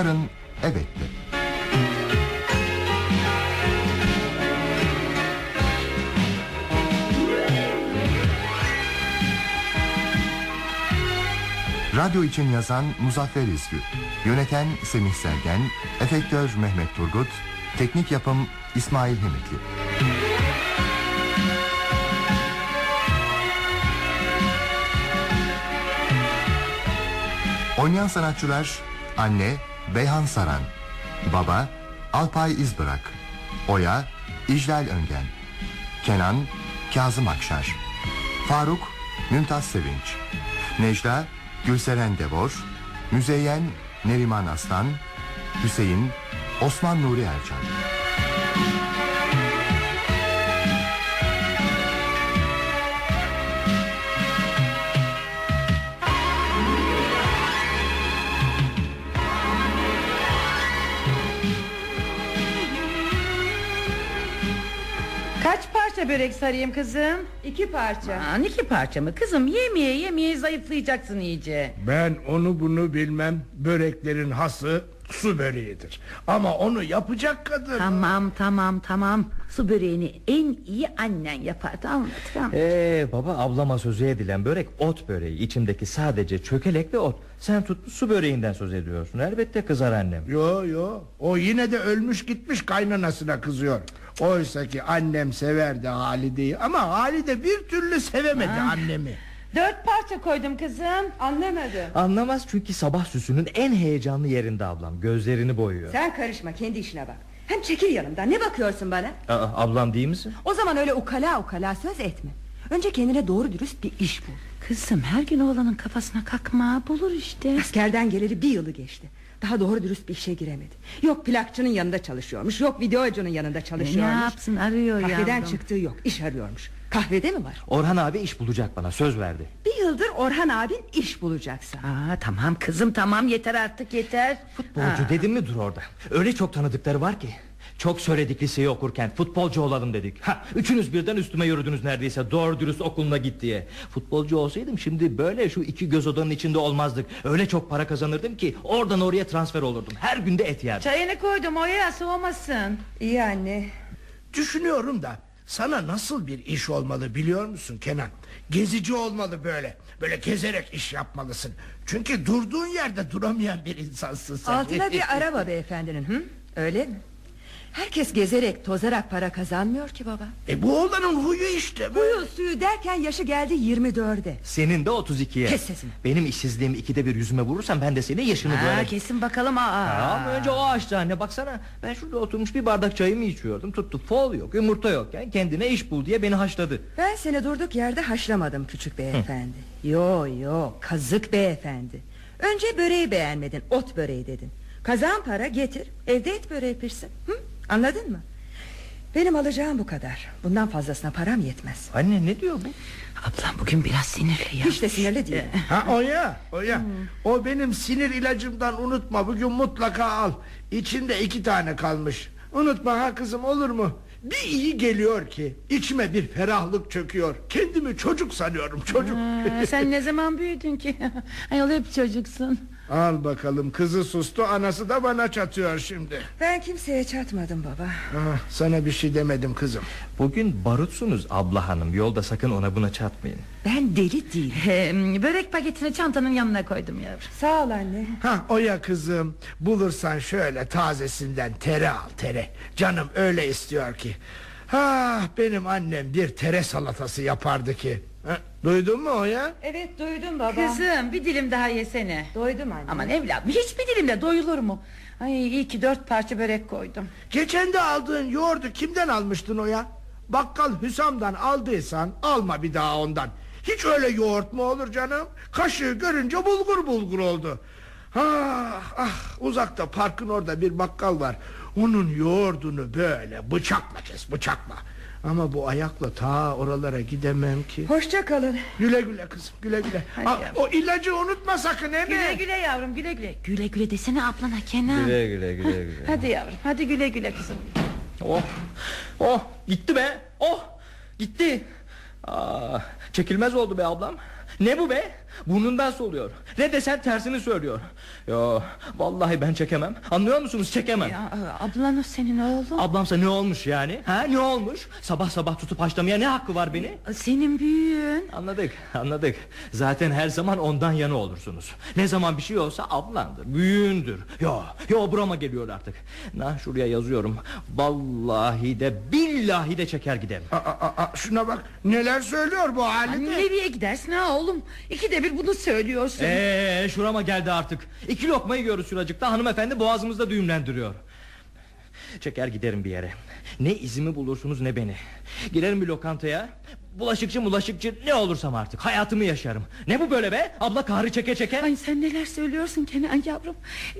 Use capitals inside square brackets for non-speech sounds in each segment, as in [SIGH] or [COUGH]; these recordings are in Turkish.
Yarın evet de. Radyo için yazan Muzaffer İzgü, yöneten Semih Sergen, efektör Mehmet Turgut, teknik yapım İsmail Hemitli. Oynayan sanatçılar Anne Beyhan Saran Baba Alpay İzbırak Oya İclal Öngen Kenan Kazım Akşar Faruk Mümtaz Sevinç Necla Gülseren Devor Müzeyyen Neriman Aslan Hüseyin Osman Nuri Ercan parça börek sarayım kızım? İki parça. Aman iki parça mı kızım yemeye yemeye zayıflayacaksın iyice Ben onu bunu bilmem Böreklerin hası su böreğidir. Ama onu yapacak kadın. Tamam tamam tamam. Su böreğini en iyi annen yapar tamam mı? Tamam. Ee baba ablama sözü edilen börek ot böreği. İçindeki sadece çökelek ve ot. Sen tut su böreğinden söz ediyorsun. Elbette kızar annem. Yo yo. O yine de ölmüş gitmiş kaynanasına kızıyor. Oysa ki annem severdi Halide'yi. Ama Halide bir türlü sevemedi annemi Dört parça koydum kızım Anlamadı. Anlamaz çünkü sabah süsünün en heyecanlı yerinde ablam gözlerini boyuyor Sen karışma kendi işine bak. Hem çekil yanımdan ne bakıyorsun bana? Aa, Ablam değil misin? O zaman öyle ukala ukala söz etme. Önce kendine doğru dürüst bir iş bul. Kızım her gün oğlanın kafasına kakma bulur işte Askerden geleli bir yılı geçti. Daha doğru dürüst bir işe giremedi. Yok plakçının yanında çalışıyormuş. Yok videocunun yanında Ne çalışıyormuş. yapsın arıyor Kahveden yavrum çıktığı yok iş arıyormuş. Kahvede mi var? Orhan abi iş bulacak bana söz verdi. Bir yıldır Orhan abin iş bulacaksa. Aa, tamam kızım tamam yeter artık yeter. Futbolcu dedim mi dur orada? Öyle çok tanıdıkları var ki. Çok söyledik liseyi okurken futbolcu olalım dedik. Ha, Üçünüz birden üstüme yürüdünüz neredeyse Doğru dürüst okuluna git diye. Futbolcu olsaydım şimdi böyle şu iki göz odanın içinde olmazdık. Öyle çok para kazanırdım ki Oradan oraya transfer olurdum. Her günde et yerdim. Çayını koydum oya soğumasın. İyi anne. Düşünüyorum da sana nasıl bir iş olmalı biliyor musun Kenan? Gezici olmalı böyle. Böyle gezerek iş yapmalısın. Çünkü durduğun yerde duramayan bir insansın sen. Altına bir [LAUGHS] araba beyefendinin hı? Öyle mi? Herkes gezerek tozarak para kazanmıyor ki baba. E bu oğlanın huyu işte. böyle. Huyu suyu derken yaşı geldi 24'e. Senin de 32'ye Kes sesini. Benim işsizliğimi ikide bir yüzüme vurursan Ben de senin yaşını Aa, böyle kesin bakalım aa. Ama önce o açtı anne baksana Ben şurada oturmuş bir bardak çayımı içiyordum Tuttu fol yok yumurta yok yani Kendine iş bul diye beni haşladı Ben seni durduk yerde haşlamadım küçük beyefendi. Yo yo kazık beyefendi. Önce böreği beğenmedin ot böreği dedin. Kazan para getir evde et böreği pişsin. Hı? Anladın mı? Benim alacağım bu kadar. Bundan fazlasına param yetmez. Anne ne diyor bu Ablam bugün biraz sinirli ya Hiç de sinirli değil. [LAUGHS] Ha o ya o ya. O benim sinir ilacımdan unutma bugün mutlaka al. İçinde iki tane kalmış. Unutma ha kızım olur mu? Bir iyi geliyor ki içime bir ferahlık çöküyor. Kendimi çocuk sanıyorum çocuk. Aa, Sen ne zaman büyüdün ki [LAUGHS] Ayol hep çocuksun Al bakalım kızı sustu anası da bana çatıyor şimdi. Ben kimseye çatmadım baba. Ah, sana bir şey demedim kızım. Bugün barutsunuz abla hanım Yolda sakın ona buna çatmayın Ben deli değilim. Börek paketini çantanın yanına koydum yavrum Sağ ol anne. Ha o ya kızım bulursan şöyle tazesinden tere al tere. Canım öyle istiyor ki. Ha benim annem bir tere salatası yapardı ki. Ha, duydun mu o ya? Evet duydum baba. Kızım bir dilim daha yesene Doydum anne. Aman evladım hiçbir dilimle doyulur mu Ay iyi ki dört parça börek koydum Geçen de aldığın yoğurdu kimden almıştın o ya? Bakkal Hüsam'dan aldıysan alma bir daha ondan. Hiç öyle yoğurt mu olur canım? Kaşığı görünce bulgur bulgur oldu. Ah, ah, uzakta parkın orada bir bakkal var. Onun yoğurdunu böyle bıçakla kes bıçakla. Ama bu ayakla ta oralara gidemem ki. Hoşça kalın. Güle güle kızım güle güle. Hadi Aa, yavrum. o ilacı unutma sakın he mi? Güle güle yavrum güle güle. Güle güle desene ablana Kenan. Güle güle güle güle. Hadi yavrum hadi güle güle kızım. Oh, oh gitti be. Oh gitti. Aa, çekilmez oldu be ablam. Ne bu be? Burnundan soluyor. Ne desen tersini söylüyor. Yo, vallahi ben çekemem. Anlıyor musunuz? Çekemem. Ya e, ablan o senin oğlun. Ablamsa ne olmuş yani? Ha ne olmuş? Sabah sabah tutup haşlamaya ne hakkı var beni? Senin büyüğün. Anladık, anladık. Zaten her zaman ondan yana olursunuz. Ne zaman bir şey olsa ablandır, büyüğündür. Yo, yo burama geliyor artık. Na şuraya yazıyorum. Vallahi de billahi de çeker giderim. Aa, aa, aa, şuna bak neler söylüyor bu halinde. Nereye gidersin ha oğlum? Bir bunu söylüyorsun. Eee şurama geldi artık. İki lokmayı yiyoruz şuracıkta hanımefendi boğazımızda düğümlendiriyor. Çeker giderim bir yere. Ne izimi bulursunuz ne beni. Girerim bir lokantaya. Bulaşıkçı bulaşıkçı ne olursam artık hayatımı yaşarım. Ne bu böyle be? Abla kahri çeke çeke. Ay sen neler söylüyorsun Kenan yavrum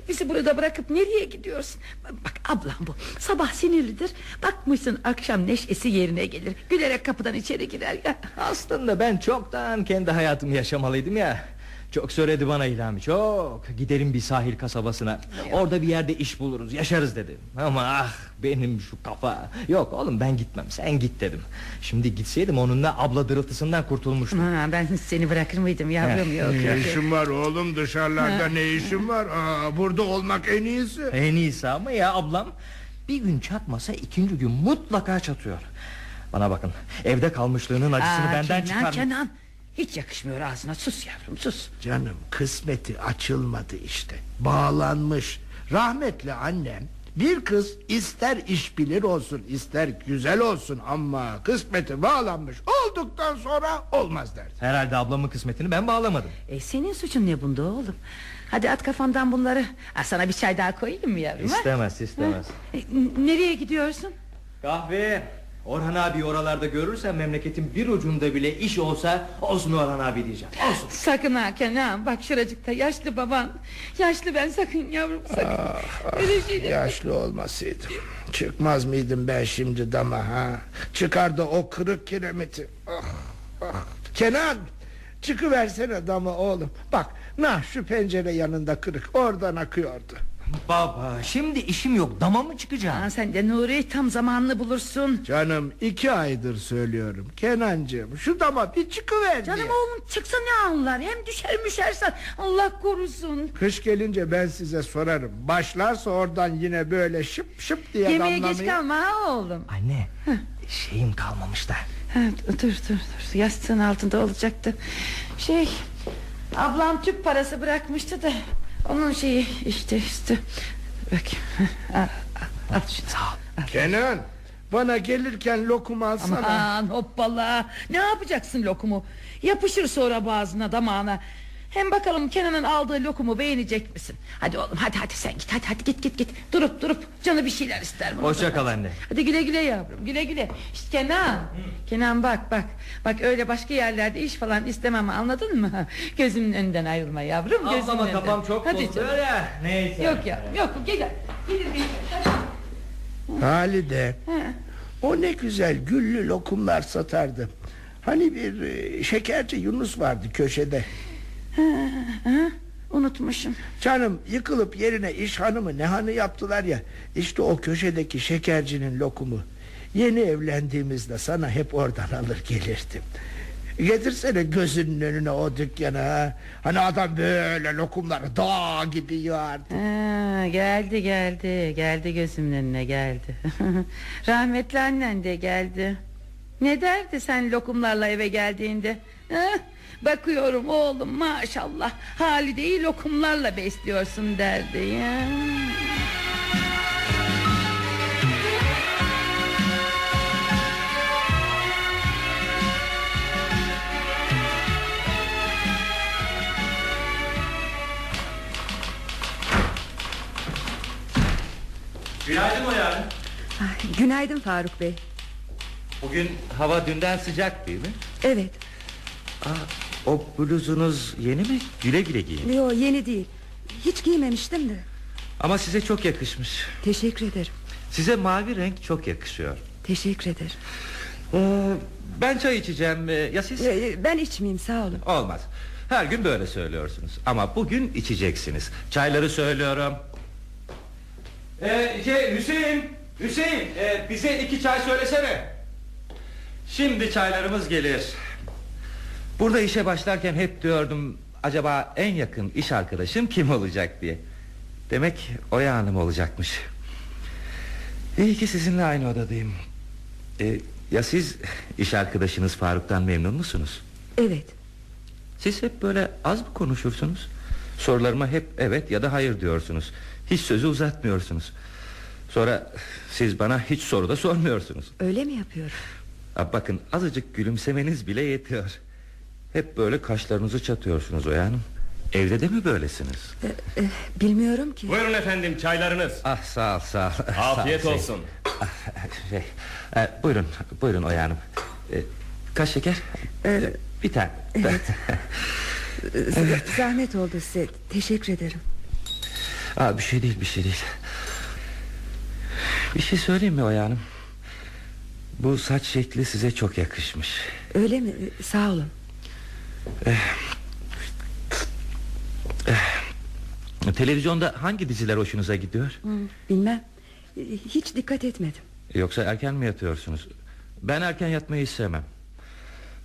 Bizi burada bırakıp nereye gidiyorsun Bak ablam bu sabah sinirlidir Bakmışsın akşam neşesi yerine gelir Gülerek kapıdan içeri girer ya Aslında ben çoktan kendi hayatımı yaşamalıydım ya. Çok söyledi bana İlhami çok. Gidelim bir sahil kasabasına. Orada bir yerde iş buluruz yaşarız dedim. Ama ah benim şu kafa. Yok oğlum ben gitmem sen git dedim. Şimdi gitseydim onunla abla dırıltısından kurtulmuştum. Ha, Ben seni bırakır mıydım yavrum? Yok Ne yok. işin var oğlum dışarılarda ne işin var? Aa, burada olmak en iyisi. En iyisi ama ya ablam Bir gün çatmasa ikinci gün mutlaka çatıyor. Bana bakın evde kalmışlığının acısını Aa, benden Kenan çıkar Kenan Hiç yakışmıyor ağzına. Sus yavrum sus. Canım kısmeti açılmadı işte. Bağlanmış. Rahmetli annem bir kız ister iş bilir olsun ister güzel olsun ama kısmeti bağlanmış olduktan sonra olmaz derdi. Herhalde ablamın kısmetini ben bağlamadım. E, Senin suçun ne bunda oğlum? Hadi at kafandan bunları. Ha, Sana bir çay daha koyayım mı yavrum ha? İstemez istemez. E, Nereye gidiyorsun? Kahve Orhan abi oralarda görürsen memleketin bir ucunda bile iş olsa olsun Orhan abi diyeceğim. Olsun. Sakın ha Kenan bak şuracıkta yaşlı baban Yaşlı ben sakın yavrum sakın Öyle şey de- Yaşlı olmasaydım çıkmaz mıydım ben şimdi dama ha? Çıkardı o kırık kiremiti. Ah, ah. Kenan çıkıversene dama oğlum. Bak nah şu pencere yanında kırık oradan akıyordu. Baba şimdi işim yok dama mı çıkacağım? Aa, sen de Nuri tam zamanını bulursun. Canım iki aydır söylüyorum. Kenancığım şu dama bir çıkıver Canım diye. oğlum çıksa ne anlar? Hem düşer müşersen Allah korusun. Kış gelince ben size sorarım. Başlarsa oradan yine böyle şıp şıp diye Yemeğe geç damlamaya kalma ha oğlum. Anne şeyim kalmamış da. ha, Dur dur dur. Yastığın altında olacaktı. Şey Ablam tüp parası bırakmıştı da Onun şeyi işte işte. Bak [LAUGHS] al, al, al şunu. Sağ ol. Kenan bana gelirken lokum alsana. Aman hoppala. Ne yapacaksın lokumu? Yapışır sonra boğazına damağına Hem bakalım Kenan'ın aldığı lokumu beğenecek misin Hadi oğlum hadi hadi sen git Hadi hadi git git git Durup durup canı bir şeyler ister Hoşça kal anne. Hadi güle güle yavrum güle güle İşte Kenan Kenan bak bak Bak öyle başka yerlerde iş falan istemem anladın mı [LAUGHS] Gözümün önünden ayrılma yavrum gözümün Ablama önünden. kafam çok Hadi bozdu ya. Neyse. Yok ya yok gel gel Gelir gelir Halide Ha. o ne güzel güllü lokumlar satardı Hani bir e, şekerci Yunus vardı köşede Unutmuşum. Canım yıkılıp yerine iş hanımı ne hanı yaptılar ya. İşte o köşedeki şekercinin lokumu. Yeni evlendiğimizde sana hep oradan alır gelirdim. Getirsene gözünün önüne o dükkana. Ha. Hani adam böyle lokumları dağ gibi Ha, geldi geldi. Geldi gözümün önüne geldi. [LAUGHS] Rahmetli annen de geldi. Ne derdi sen lokumlarla eve geldiğinde? Bakıyorum oğlum maşallah Halide'yi lokumlarla besliyorsun derdi ya. Günaydın o yani. Ah, Günaydın Faruk Bey Bugün hava dünden sıcak değil mi? Evet Aa, o bluzunuz yeni mi? Güle güle giyin. Yo yeni değil. Hiç giymemiştim de. Ama size çok yakışmış. Teşekkür ederim. Size mavi renk çok yakışıyor. Teşekkür ederim. Ee, Ben çay içeceğim. Ee, Ya siz? Ee, Ben içmeyeyim sağ olun. Olmaz. Her gün böyle söylüyorsunuz. Ama bugün içeceksiniz. Çayları söylüyorum. Ee, şey, Hüseyin Hüseyin e, bize iki çay söylesene. Şimdi çaylarımız gelir Burada işe başlarken hep diyordum Acaba en yakın iş arkadaşım kim olacak diye. Demek Oya Hanım olacakmış. İyi ki sizinle aynı odadayım. Ee, Ya siz iş arkadaşınız Faruk'tan memnun musunuz? Evet. Siz hep böyle az mı konuşursunuz? Sorularıma hep evet ya da hayır diyorsunuz. Hiç sözü uzatmıyorsunuz. Sonra siz bana hiç soru da sormuyorsunuz. Öyle mi yapıyorum? Bakın azıcık gülümsemeniz bile yetiyor Hep böyle kaşlarınızı çatıyorsunuz Oya Hanım. Evde de mi böylesiniz? Ee, e, Bilmiyorum ki. Buyurun efendim çaylarınız. Ah sağ ol sağ ol. [LAUGHS] Sağ ol, Afiyet şey. olsun. Ah, şey, e, Buyurun buyurun Oya Hanım. E, Kaç şeker? Ee, Bir tane. Evet. [LAUGHS] Z- Zahmet oldu size. Teşekkür ederim. Aa, bir şey değil bir şey değil. Bir şey söyleyeyim mi Oya Hanım? Bu saç şekli size çok yakışmış. Öyle mi? Ee, sağ olun Televizyonda hangi diziler hoşunuza gidiyor? Hı, Bilmem. Ee, Hiç dikkat etmedim. Yoksa erken mi yatıyorsunuz? Ben erken yatmayı sevmem.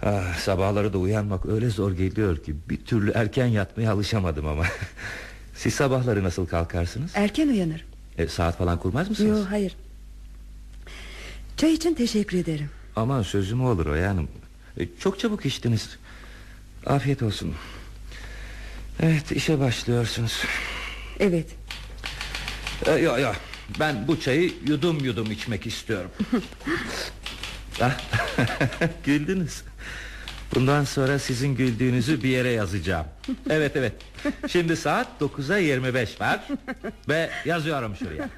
Ah, Sabahları da uyanmak öyle zor geliyor ki Bir türlü erken yatmaya alışamadım ama. [LAUGHS] Siz sabahları nasıl kalkarsınız? Erken uyanırım. E, Saat falan kurmaz mısınız? Yok hayır. Çay için teşekkür ederim. Aman sözüm olur Oya Hanım. E, Çok çabuk içtiniz Afiyet olsun. Evet işe başlıyorsunuz. Evet. E, Yok yok Ben bu çayı yudum yudum içmek istiyorum. [LAUGHS] [LAUGHS] Güldünüz. Bundan sonra sizin güldüğünüzü bir yere yazacağım. Evet evet. Şimdi saat 9'a 25 var Ve yazıyorum şuraya.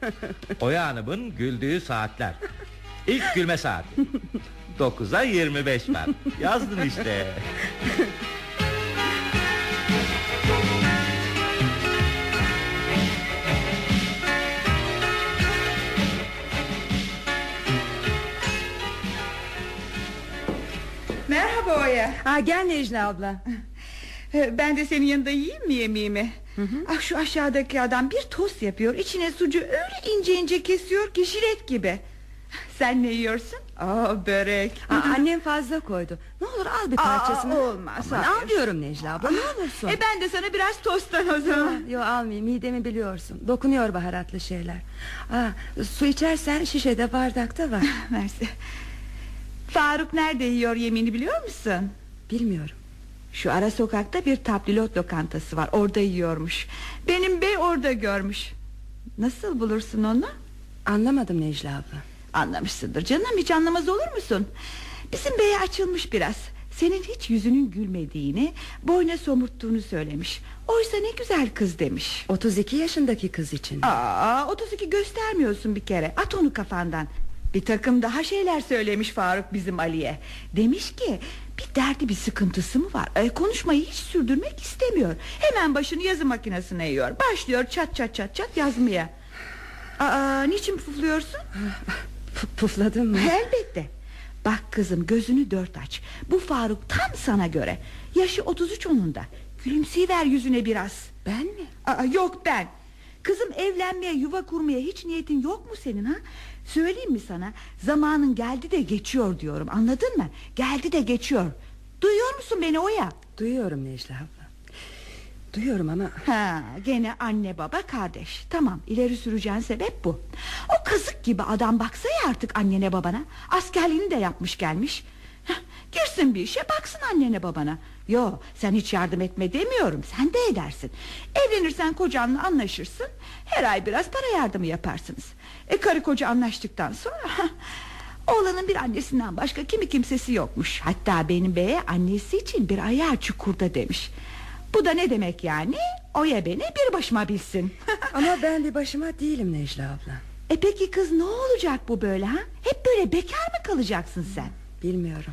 Oya Hanım'ın güldüğü saatler. İlk gülme saati 9'a 25 var Yazdım işte Merhaba Oya. Aa, Gel Necla abla Ben de senin yanında yiyeyim mi yemeğimi? Ah şu aşağıdaki adam bir tost yapıyor. İçine sucu öyle ince ince kesiyor ki jilet gibi. Sen ne yiyorsun? Aa börek. Aa, Annem fazla koydu Ne olur al bir parçasını Aa, olmaz, Aman, hayır. Al diyorum Necla abla ne olursun E ben de sana biraz tosttan o zaman. Yo almayayım midemi biliyorsun Dokunuyor baharatlı şeyler Aa, Su içersen şişede bardakta var [LAUGHS] Mersi. Faruk nerede yiyor yemeğini biliyor musun? Bilmiyorum Şu ara sokakta bir tablilot lokantası var. Orada yiyormuş. Benim bey orada görmüş. Nasıl bulursun onu? Anlamadım Necla abla Anlamışsındır canım hiç anlamaz olur musun? Bizim beye açılmış biraz. Senin hiç yüzünün gülmediğini Boyna somurttuğunu söylemiş. Oysa ne güzel kız demiş. 32 yaşındaki kız için. Aa 32 göstermiyorsun bir kere. At onu kafandan. Bir takım daha şeyler söylemiş Faruk bizim Ali'ye. Demiş ki bir derdi bir sıkıntısı mı var? E, Konuşmayı hiç sürdürmek istemiyor. Hemen başını yazı makinesine eğiyor Başlıyor çat çat çat çat yazmaya. Aa, niçin pufluyorsun? [LAUGHS] Pufladın mı? Elbette. Bak kızım gözünü dört aç. Bu Faruk tam sana göre. Yaşı 33 onunda Gülümseyiver yüzüne biraz. Ben mi? Aa, Yok ben. Kızım evlenmeye yuva kurmaya hiç niyetin yok mu senin ha? Söyleyeyim mi sana? Zamanın geldi de geçiyor diyorum anladın mı? Geldi de geçiyor. Duyuyor musun beni Oya? Duyuyorum Necla abla Duyuyorum ama. Ha, gene anne baba kardeş. Tamam ileri süreceğin sebep bu. O kazık gibi adam baksaya artık annene babana. Askerliğini de yapmış gelmiş. Girsin bir işe baksın annene babana. Yo sen hiç yardım etme demiyorum Sen de edersin. Evlenirsen kocanla anlaşırsın Her ay biraz para yardımı yaparsınız. E karı koca anlaştıktan sonra Oğlanın bir annesinden başka kimi kimsesi yokmuş. Hatta benim beye annesi için bir ayağı çukurda demiş Bu da ne demek yani? Oya beni bir başıma bilsin. [LAUGHS] Ama ben bir başıma değilim Necla abla. E peki kız ne olacak bu böyle ha? Hep böyle bekar mı kalacaksın sen? Bilmiyorum.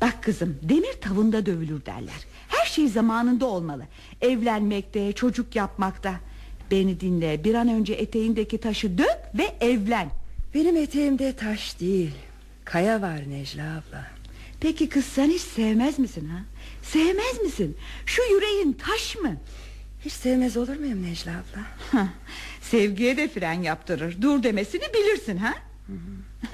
Bak kızım demir tavında dövülür derler. Her şey zamanında olmalı. Evlenmekte çocuk yapmakta. Beni dinle bir an önce eteğindeki taşı dök ve evlen. Benim eteğimde taş değil Kaya var Necla abla. Peki kız sen hiç sevmez misin ha? Sevmez misin? Şu yüreğin taş mı? Hiç sevmez olur muyum Necla abla? Sevgiye de fren yaptırır. Dur demesini bilirsin ha?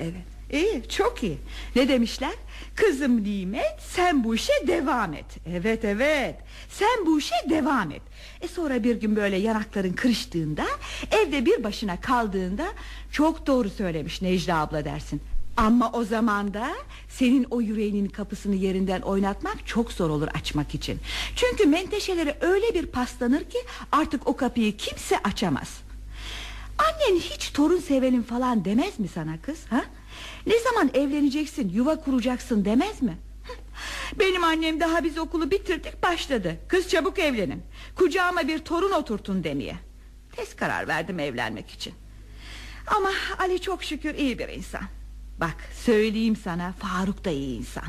Evet. İyi çok iyi. Ne demişler? Kızım nimet sen bu işe devam et. Evet evet. Sen bu işe devam et. E sonra bir gün böyle yanakların kırıştığında Evde bir başına kaldığında Çok doğru söylemiş Necla abla dersin ama o zaman da senin o yüreğinin kapısını yerinden oynatmak çok zor olur açmak için. Çünkü menteşeleri öyle bir paslanır ki artık o kapıyı kimse açamaz. Annen hiç torun sevelim falan demez mi sana kız ha? Ne zaman evleneceksin yuva kuracaksın demez mi? Benim annem daha biz okulu bitirdik başladı Kız çabuk evlenin Kucağıma bir torun oturtun demeye Tez karar verdim evlenmek için Ama Ali çok şükür iyi bir insan Bak söyleyeyim sana Faruk da iyi insan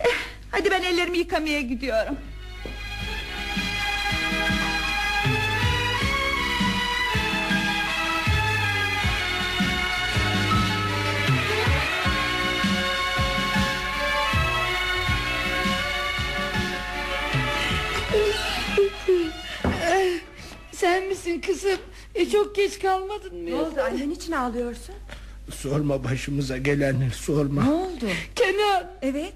eh, Hadi ben ellerimi yıkamaya gidiyorum Sen misin kızım? E, çok geç kalmadın mı? Ne oldu annen için ağlıyorsun Sorma başımıza gelenleri sorma. Ne oldu Kenan Evet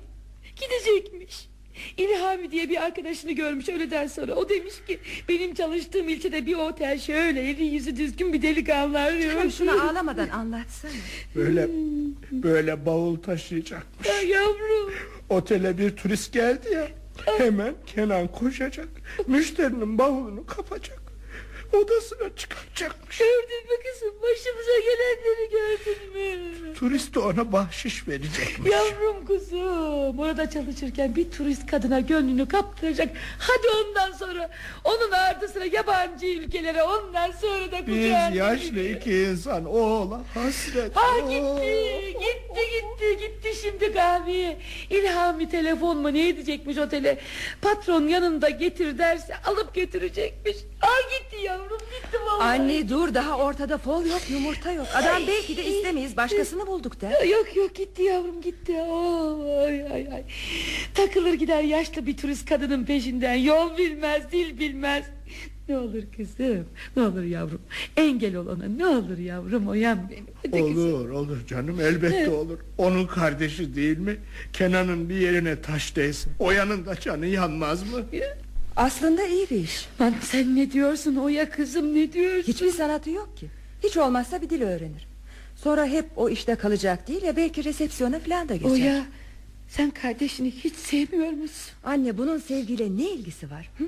gidecekmiş. İlhami diye bir arkadaşını görmüş öğleden sonra O demiş ki benim çalıştığım ilçede bir otel şöyle eli yüzü düzgün bir delikanlı arıyor Canım şunu ağlamadan anlatsana Böyle böyle bavul taşıyacakmış. Ya yavrum Otele bir turist geldi ya. Hemen Kenan koşacak. Müşterinin bavulunu kapacak. Odasına çıkartacakmış. Gördün mü kızım? Başımıza gelenleri gördün mü? Turist de ona bahşiş verecekmiş. Yavrum kuzum Orada çalışırken bir turist kadına gönlünü kaptıracak. Hadi ondan sonra Onun ardı sıra yabancı ülkelere Ondan sonra da Biz kucağına yaşlı iki insan oğla hasret. Ha gitti gitti gitti gitti şimdi kahveye. İlhami telefon mu ne edecekmiş otele? Patron yanında getir derse alıp götürecekmiş. Ha gitti yavrum gitti vallahi Anne dur daha ortada fol yok yumurta yok Adam belki de istemeyiz başkasını bulduk der Yok yok gitti yavrum gitti ay, ay, ay. Takılır gider yaşlı bir turist kadının peşinden Yol bilmez dil bilmez Ne olur kızım ne olur yavrum Engel olana ne olur yavrum Oyan beni Hadi kızım. Olur olur canım elbette olur. Onun kardeşi değil mi? Kenan'ın bir yerine taş değsin. O yanında canı yanmaz mı? Aslında iyi bir iş. Lan sen ne diyorsun? Oya kızım ne diyorsun? Hiçbir sanatı yok ki. Hiç olmazsa bir dil öğrenir. Sonra hep o işte kalacak değil ya Belki resepsiyona falan da geçer Oya sen kardeşini hiç sevmiyor musun? Anne bunun sevgiyle ne ilgisi var? Hı?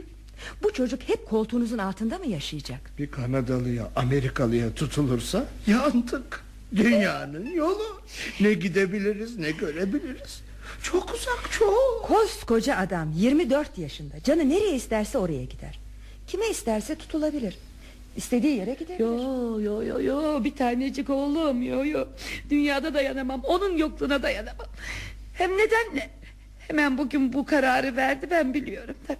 Bu çocuk hep koltuğunuzun altında mı yaşayacak? Bir Kanadalıya Amerikalıya tutulursa yandık. Dünyanın yolu. Ne gidebiliriz ne görebiliriz. Çok uzak çok. Koskoca adam 24 yaşında. Canı nereye isterse oraya gider. Kime isterse tutulabilir. İstediği yere gidebilir. Yo yo yo yo. Bir tanecik oğlum. Yo yo. Dünyada dayanamam. Onun yokluğuna dayanamam. Hem neden ne? Hemen bugün bu kararı verdi ben biliyorum tabii.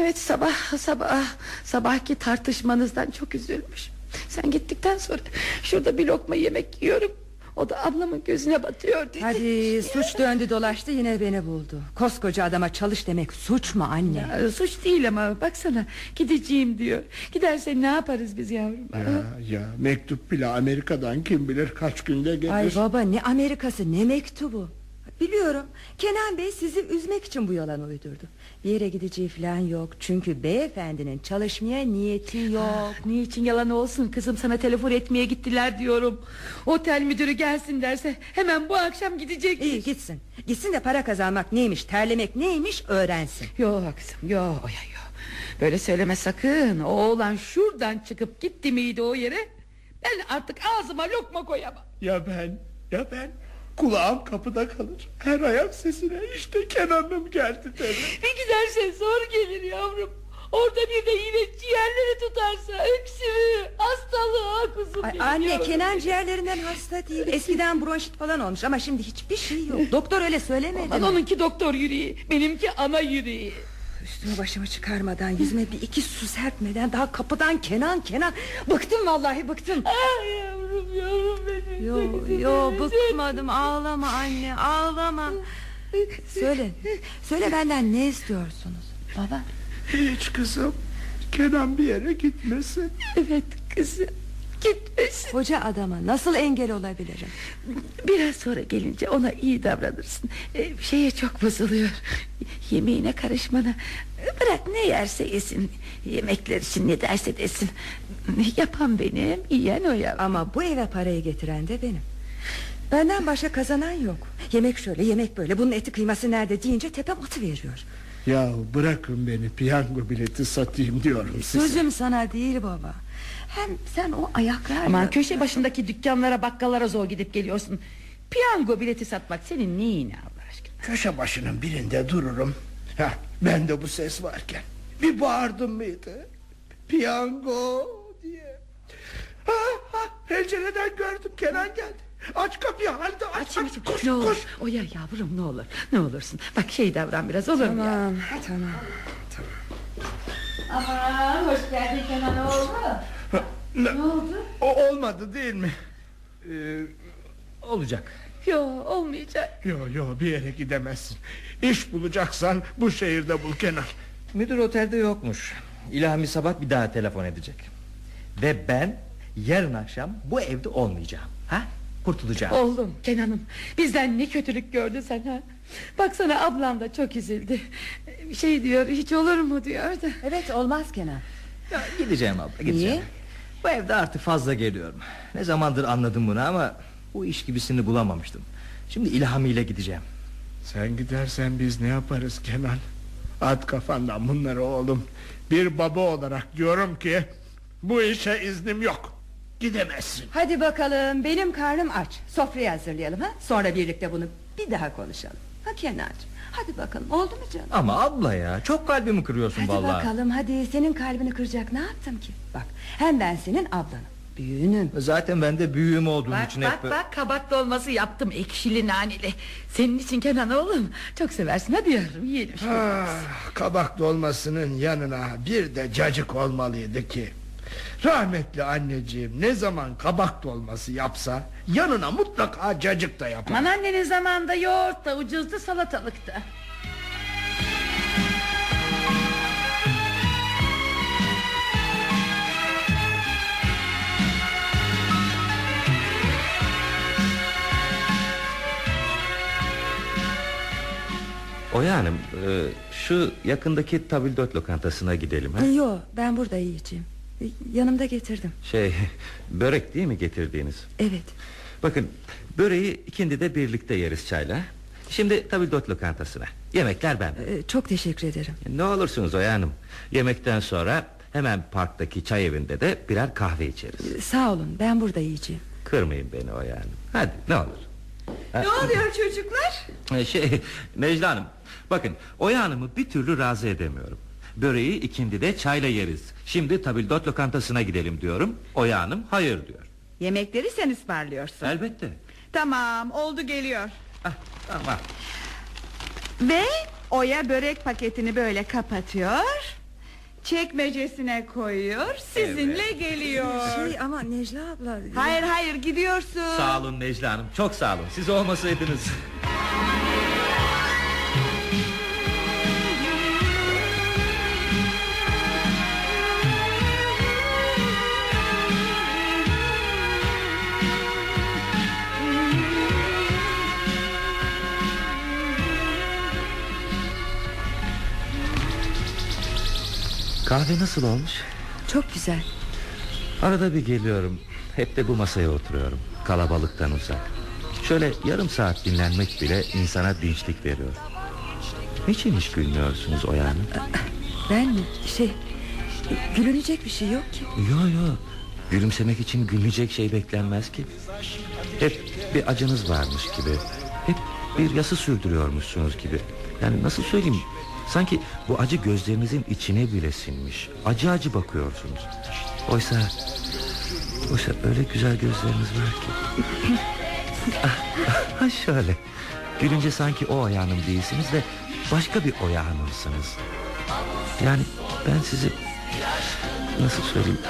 Evet sabah sabah Sabahki tartışmanızdan çok üzülmüş Sen gittikten sonra Şurada bir lokma yemek yiyorum O da ablamın gözüne batıyor dedi. Hadi suç döndü dolaştı yine beni buldu. Koskoca adama çalış demek suç mu anne? Ya, Suç değil ama baksana Gideceğim diyor. Giderse ne yaparız biz yavrum? Ya ya mektup bile Amerika'dan kim bilir kaç günde gelir. Ay baba ne Amerikası ne mektubu? Biliyorum Kenan Bey sizi üzmek için bu yalan uydurdu Bir yere gideceği falan yok. Çünkü beyefendinin çalışmaya niyeti yok. Niçin yalan olsun kızım? Sana telefon etmeye gittiler diyorum. Otel müdürü gelsin derse Hemen bu akşam gidecek İyi gitsin. Gitsin de para kazanmak neymiş terlemek neymiş öğrensin. Yok kızım yok oya yok. Böyle söyleme sakın. O oğlan şuradan çıkıp gitti miydi o yere? Ben artık ağzıma lokma koyamam. Ya ben ya ben kulağım kapıda kalır. Her ayak sesine işte Kenan'ım geldi derim. Bir giderse zor gelir yavrum Orada bir de yine ciğerleri tutarsa Öksürüğü hastalığı ah kuzum Ay, Anne yavrum. Kenan ciğerlerinden hasta değil Eskiden bronşit falan olmuş ama şimdi hiçbir şey yok Doktor öyle söylemedi mi? onunki doktor yüreği Benimki ana yüreği Üstümü başımı çıkarmadan Yüzüme bir iki su serpmeden Daha kapıdan Kenan Kenan Bıktım vallahi bıktım Ay yavrum benim. Yo yo bıkmadım ağlama anne ağlama Söyle Söyle benden ne istiyorsunuz Baba Hiç kızım. Kenan bir yere gitmesin. Evet kızım. Gitmesin. Koca adama nasıl engel olabilirim Biraz sonra gelince ona iyi davranırsın. Ee, şeye çok bozuluyor. Yemeğine karışmana. Bırak ne yerse yesin. Yemekler için ne derse desin. Yapan benim, yiyen o ya. Ama bu eve parayı getiren de benim Benden başka kazanan yok Yemek şöyle yemek böyle Bunun eti kıyması nerede deyince tepem atı veriyor Ya bırakın beni piyango bileti satayım diyorum size. Sözüm sana değil baba Hem sen o ayaklarla Aman köşe başındaki dükkanlara bakkallara zor gidip geliyorsun. Piyango bileti satmak senin neyine Allah aşkına? Köşe başının birinde dururum. Ha, ben de bu ses varken bir bağırdım mıydı? Piyango diye. Ha, ha, pencereden gördüm Kenan geldi. Aç kapıyı halde aç. Aç, açayım. koş ne olur. koş. Oya yavrum ne olur. Ne olursun. Bak şey davran biraz olur mu ya? Tamam tamam Aman hoş geldin Kenan oğlum. Ne, oldu? O olmadı değil mi? Ee, olacak. Yo olmayacak. Yo yo bir yere gidemezsin. İş bulacaksan bu şehirde bul Kenan. Müdür otelde yokmuş. İlhami sabah bir daha telefon edecek. Ve ben yarın akşam bu evde olmayacağım. Ha? Kurtulacağım. Oğlum Kenan'ım bizden ne kötülük gördün sen ha. Baksana ablam da çok üzüldü. Şey diyor hiç olur mu diyor da. Evet olmaz Kenan Ya, gideceğim abla gideceğim. Niye? Bu evde artık fazla geliyorum. Ne zamandır anladım bunu ama bu iş gibisini bulamamıştım. Şimdi İlhami ile gideceğim. Sen gidersen biz ne yaparız Kenan? At kafandan bunları oğlum. Bir baba olarak diyorum ki bu işe iznim yok. Gidemezsin. Hadi bakalım benim karnım aç Sofrayı hazırlayalım ha Sonra birlikte bunu bir daha konuşalım Ha Kenancığım Hadi bakalım oldu mu canım Ama abla ya çok kalbimi kırıyorsun Hadi vallahi. bakalım hadi senin kalbini kıracak ne yaptım ki Bak hem ben senin ablanım Büyüğünüm Zaten ben de büyüğüm olduğum Bak için bak hep... bak kabak dolması yaptım ekşili naneli. Senin için Kenan oğlum. Çok seversin hadi yavrum yiyelim. Ah, kabak dolmasının yanına bir de cacık olmalıydı ki. Rahmetli anneciğim ne zaman kabak dolması yapsa yanına mutlaka cacık da yapar. Aman annenin zamanında yoğurt da ucuzdu salatalık da. Oya Hanım e, şu yakındaki tabildot lokantasına gidelim ha? Yok ben burada yiyeceğim E, Yanımda getirdim Şey [LAUGHS] börek değil mi getirdiğiniz? Evet Bakın böreği ikindi de birlikte yeriz çayla. Şimdi tabildot lokantasına. Yemekler bende. e, Çok teşekkür ederim Ne olursunuz Oya Hanım. Yemekten sonra hemen parktaki çay evinde de birer kahve içeriz. E, Sağ olun ben burada yiyeceğim Kırmayın beni Oya Hanım. Hadi ne olur. Ne oluyor çocuklar? Ee, Şey Necla Hanım Bakın Oya Hanım'ı bir türlü razı edemiyorum Böreği ikindi de çayla yeriz Şimdi tabildot lokantasına gidelim diyorum Oya Hanım hayır diyor Yemekleri sen ısmarlıyorsun. Elbette Tamam oldu geliyor. ah, Tamam Ve Oya börek paketini böyle kapatıyor. Çekmecesine koyuyor. Sizinle geliyor. Şey ama Necla abla Hayır hayır gidiyorsun. Sağ olun Necla Hanım çok sağ olun Siz olmasaydınız Kahve nasıl olmuş? Çok güzel. Arada bir geliyorum. Hep de bu masaya oturuyorum. Kalabalıktan uzak. Şöyle yarım saat dinlenmek bile insana dinçlik veriyor. Niçin hiç gülmüyorsunuz Oya Hanım? Ben mi? Şey Gülünecek bir şey yok ki. Yo yo. Gülümsemek için gülünecek şey beklenmez ki. Hep bir acınız varmış gibi. Hep bir yası sürdürüyormuşsunuz gibi. Yani nasıl söyleyeyim Sanki bu acı gözlerinizin içine bile sinmiş Acı acı bakıyorsunuz Oysa Oysa öyle güzel gözleriniz var ki Ha şöyle Gülünce sanki o Oya Hanım değilsiniz de Başka bir Oya Hanımsınız Yani ben sizi nasıl söyleyeyim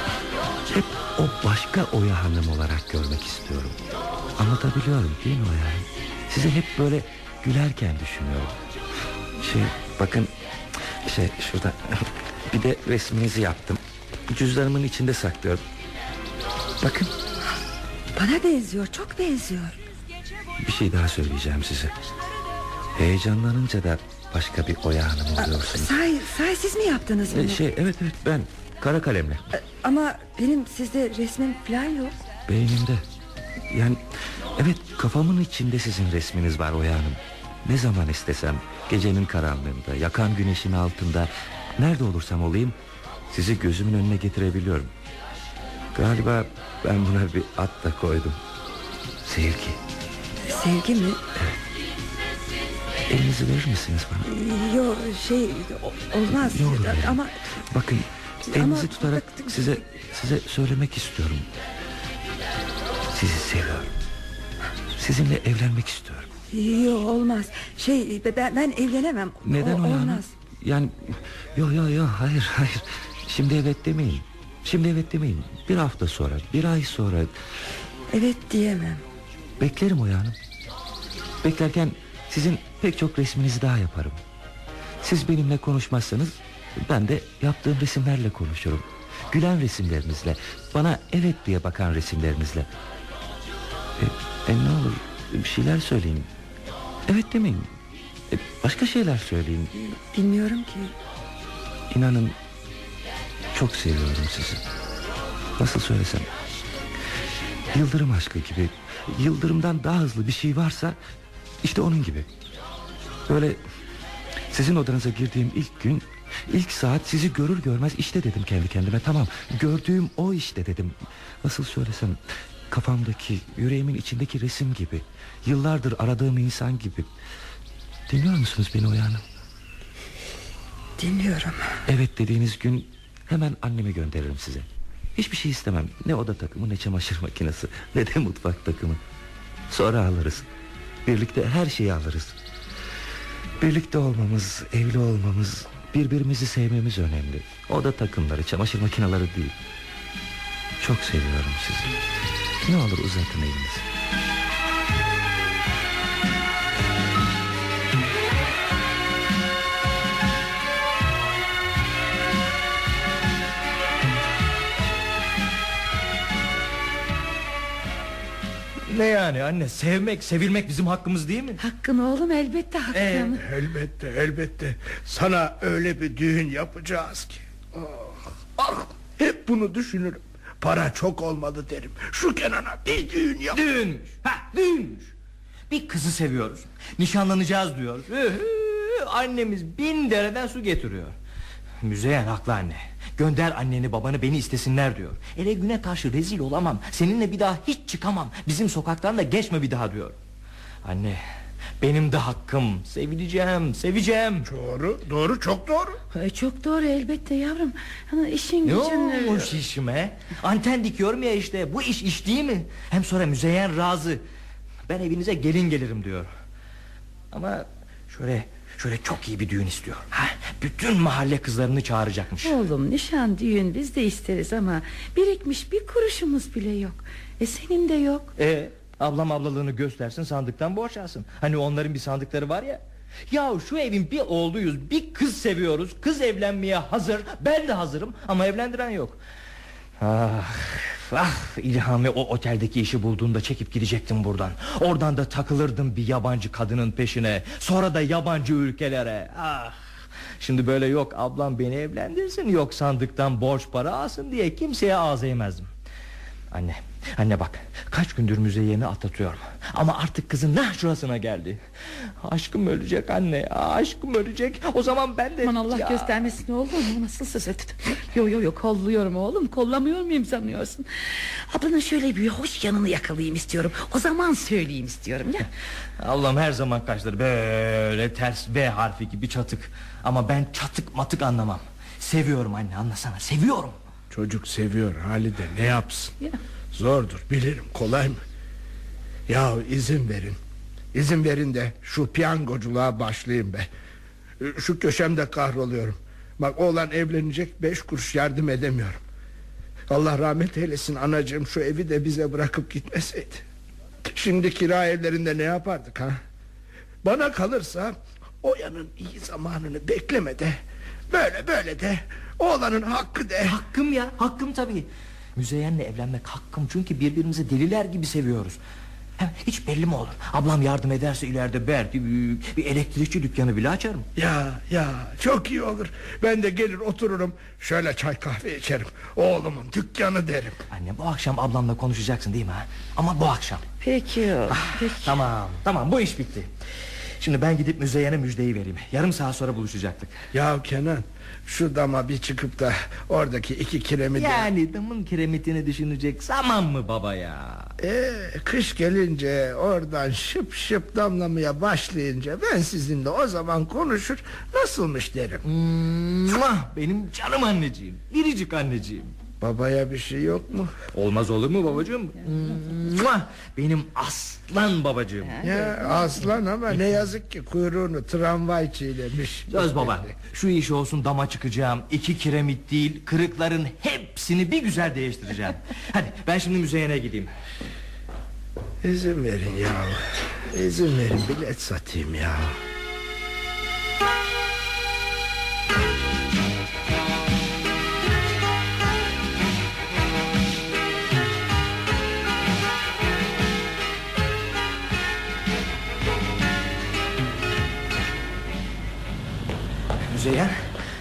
hep o başka Oya Hanım olarak görmek istiyorum. Anlatabiliyorum değil mi Oya Hanım? Sizi hep böyle gülerken düşünüyorum. Şey bakın şey şurada [LAUGHS] bir de resminizi yaptım. Cüzdanımın içinde saklıyorum. Bakın Bana benziyor çok benziyor bir şey daha söyleyeceğim size. Heyecanlanınca da başka bir Oya Hanım oluyorsunuz. Sahi, sahi siz mi yaptınız bunu? Ee, şey evet evet ben kara kalemle Ama benim sizde resmim falan yok beynimde. Yani evet kafamın içinde sizin resminiz var Oya Hanım. Ne zaman istesem gecenin karanlığında yakan güneşin altında nerede olursam olayım sizi gözümün önüne getirebiliyorum. Galiba ben buna bir ad da koydum. Sevgi. Sevgi mi? Elinizi verir misiniz bana? Yok şey olmaz Ne olur verin. Ama Bakın Ama- elinizi tutarak size size söylemek istiyorum. Sizi seviyorum. Sizinle evlenmek istiyorum. Yok olmaz Şey ben, ben evlenemem Neden O-? Olmaz Yani yok yok yok hayır hayır. Şimdi evet demeyin. Şimdi evet demeyin. Bir hafta sonra, bir ay sonra Evet diyemem beklerim o yani. Beklerken sizin pek çok resminizi daha yaparım. Siz benimle konuşmazsanız ben de yaptığım resimlerle konuşurum. Gülen resimlerinizle, bana evet diye bakan resimlerinizle. E, e, ne olur bir şeyler söyleyin. Evet demeyin. E, başka şeyler söyleyin. Bilmiyorum ki İnanın çok seviyorum sizi. Nasıl söylesem. Yıldırım aşkı gibi. Yıldırımdan daha hızlı bir şey varsa işte onun gibi. Böyle sizin odanıza girdiğim ilk gün ilk saat sizi görür görmez işte dedim kendi kendime tamam gördüğüm o işte dedim. Nasıl söylesem kafamdaki yüreğimin içindeki resim gibi. Yıllardır aradığım insan gibi. Dinliyor musunuz beni Oya Hanım? Dinliyorum Evet dediğiniz gün hemen annemi gönderirim size. Hiçbir şey istemem. Ne oda takımı ne çamaşır makinesi [LAUGHS] ne de mutfak takımı. Sonra alırız. Birlikte her şeyi alırız. Birlikte olmamız, evli olmamız, birbirimizi sevmemiz önemli. Oda takımları, çamaşır makineleri değil. Çok seviyorum sizi. Ne olur uzatın elinizi. Ne yani anne sevmek sevilmek bizim hakkımız değil mi? Hakkın oğlum elbette hakkın. Ee, Elbette elbette sana öyle bir düğün yapacağız ki. Ah, ah, hep bunu düşünürüm. Para çok olmalı derim. Şu Kenan'a bir düğün yap. Düğünmüş. Ha düğünmüş. Bir kızı seviyoruz. Nişanlanacağız diyoruz. Annemiz bin dereden su getiriyor. Müzeyyen haklı anne. Gönder anneni babanı beni istesinler diyor. Ele güne karşı rezil olamam. Seninle bir daha hiç çıkamam. Bizim sokaktan da geçme bir daha diyor. Anne benim de hakkım. Sevileceğim, seveceğim. Doğru doğru çok doğru. Ay, Çok doğru elbette yavrum. Hani işin Ne gücün... olmuş işime? Anten dikiyorum ya işte. Bu iş iş değil mi? Hem sonra Müzeyyen razı. Ben evinize gelin gelirim diyor. Ama şöyle şöyle çok iyi bir düğün istiyor. Ha, bütün mahalle kızlarını çağıracakmış. Oğlum nişan düğün biz de isteriz ama birikmiş bir kuruşumuz bile yok. E senin de yok. E, ablam ablalığını göstersin sandıktan borç alsın. Hani onların bir sandıkları var ya. Ya şu evin bir oğluyuz bir kız seviyoruz. Kız evlenmeye hazır ben de hazırım Ama evlendiren yok. Ah, ah İlhami o oteldeki işi bulduğunda çekip gidecektim buradan. Oradan da takılırdım bir yabancı kadının peşine. Sonra da yabancı ülkelere. Ah Şimdi böyle yok ablam beni evlendirsin Yok sandıktan borç para alsın diye kimseye ağız eğmezdim. Anne Anne bak kaç gündür müzeyeni atlatıyorum Ama artık kızın nah şurasına geldi Aşkım ölecek anne Aşkım ölecek O zaman ben de Aman Allah Ya. göstermesin oğlum. O nasıl söz etti? Yo yo yo kolluyorum oğlum. Kollamıyor muyum sanıyorsun? Ablanın şöyle bir hoş yanını yakalayayım istiyorum. O zaman söyleyeyim istiyorum ya. [LAUGHS] Allah'ım her zaman kaçları böyle ters V harfi gibi çatık Ama ben çatık matık anlamam Seviyorum anne anlasana seviyorum Çocuk seviyor Halide ne yapsın? Ya. Zordur bilirim kolay mı? Ya izin verin. İzin verin de şu piyangoculuğa başlayayım be. Şu köşemde kahroluyorum. Bak oğlan evlenecek beş kuruş yardım edemiyorum. Allah rahmet eylesin anacığım şu evi de bize bırakıp gitmeseydi. Şimdi kira evlerinde ne yapardık ha? Bana kalırsa Oya'nın iyi zamanını bekleme de böyle böyle de oğlanın hakkı de. Hakkım ya hakkım tabii Müzeyyen'le evlenmek hakkım çünkü birbirimizi deliler gibi seviyoruz Hem hiç belli mi olur Ablam yardım ederse ileride belki büyük bir elektrikçi dükkanı bile açarım Ya ya çok iyi olur. Ben de gelir otururum şöyle çay kahve içerim. Oğlumun dükkanı derim. Anne bu akşam ablamla konuşacaksın değil mi ha? Ama bu akşam Peki oğlum peki. Tamam tamam bu iş bitti Şimdi ben gidip Müzeyyen'e müjdeyi vereyim. Yarım saat sonra buluşacaktık. Ya Kenan şu dama bir çıkıp da oradaki iki kiremi de... Yani damın kiremitini düşünecek zaman mı baba ya? Ee, kış gelince oradan şıp şıp damlamaya başlayınca ben sizinle o zaman konuşur nasılmış derim. Mua, Benim canım anneciğim Biricik anneciğim Babaya bir şey yok mu? Olmaz olur mu babacığım Benim aslan babacığım Ya aslan ama ne yazık ki kuyruğunu tramvay çiğnemiş. Söz baba Şu iş olsun dama çıkacağım İki kiremit değil Kırıkların hepsini bir güzel değiştireceğim [LAUGHS] Hadi ben şimdi müzeyene gideyim İzin verin ya. İzin verin bilet satayım ya. Müzeyyen.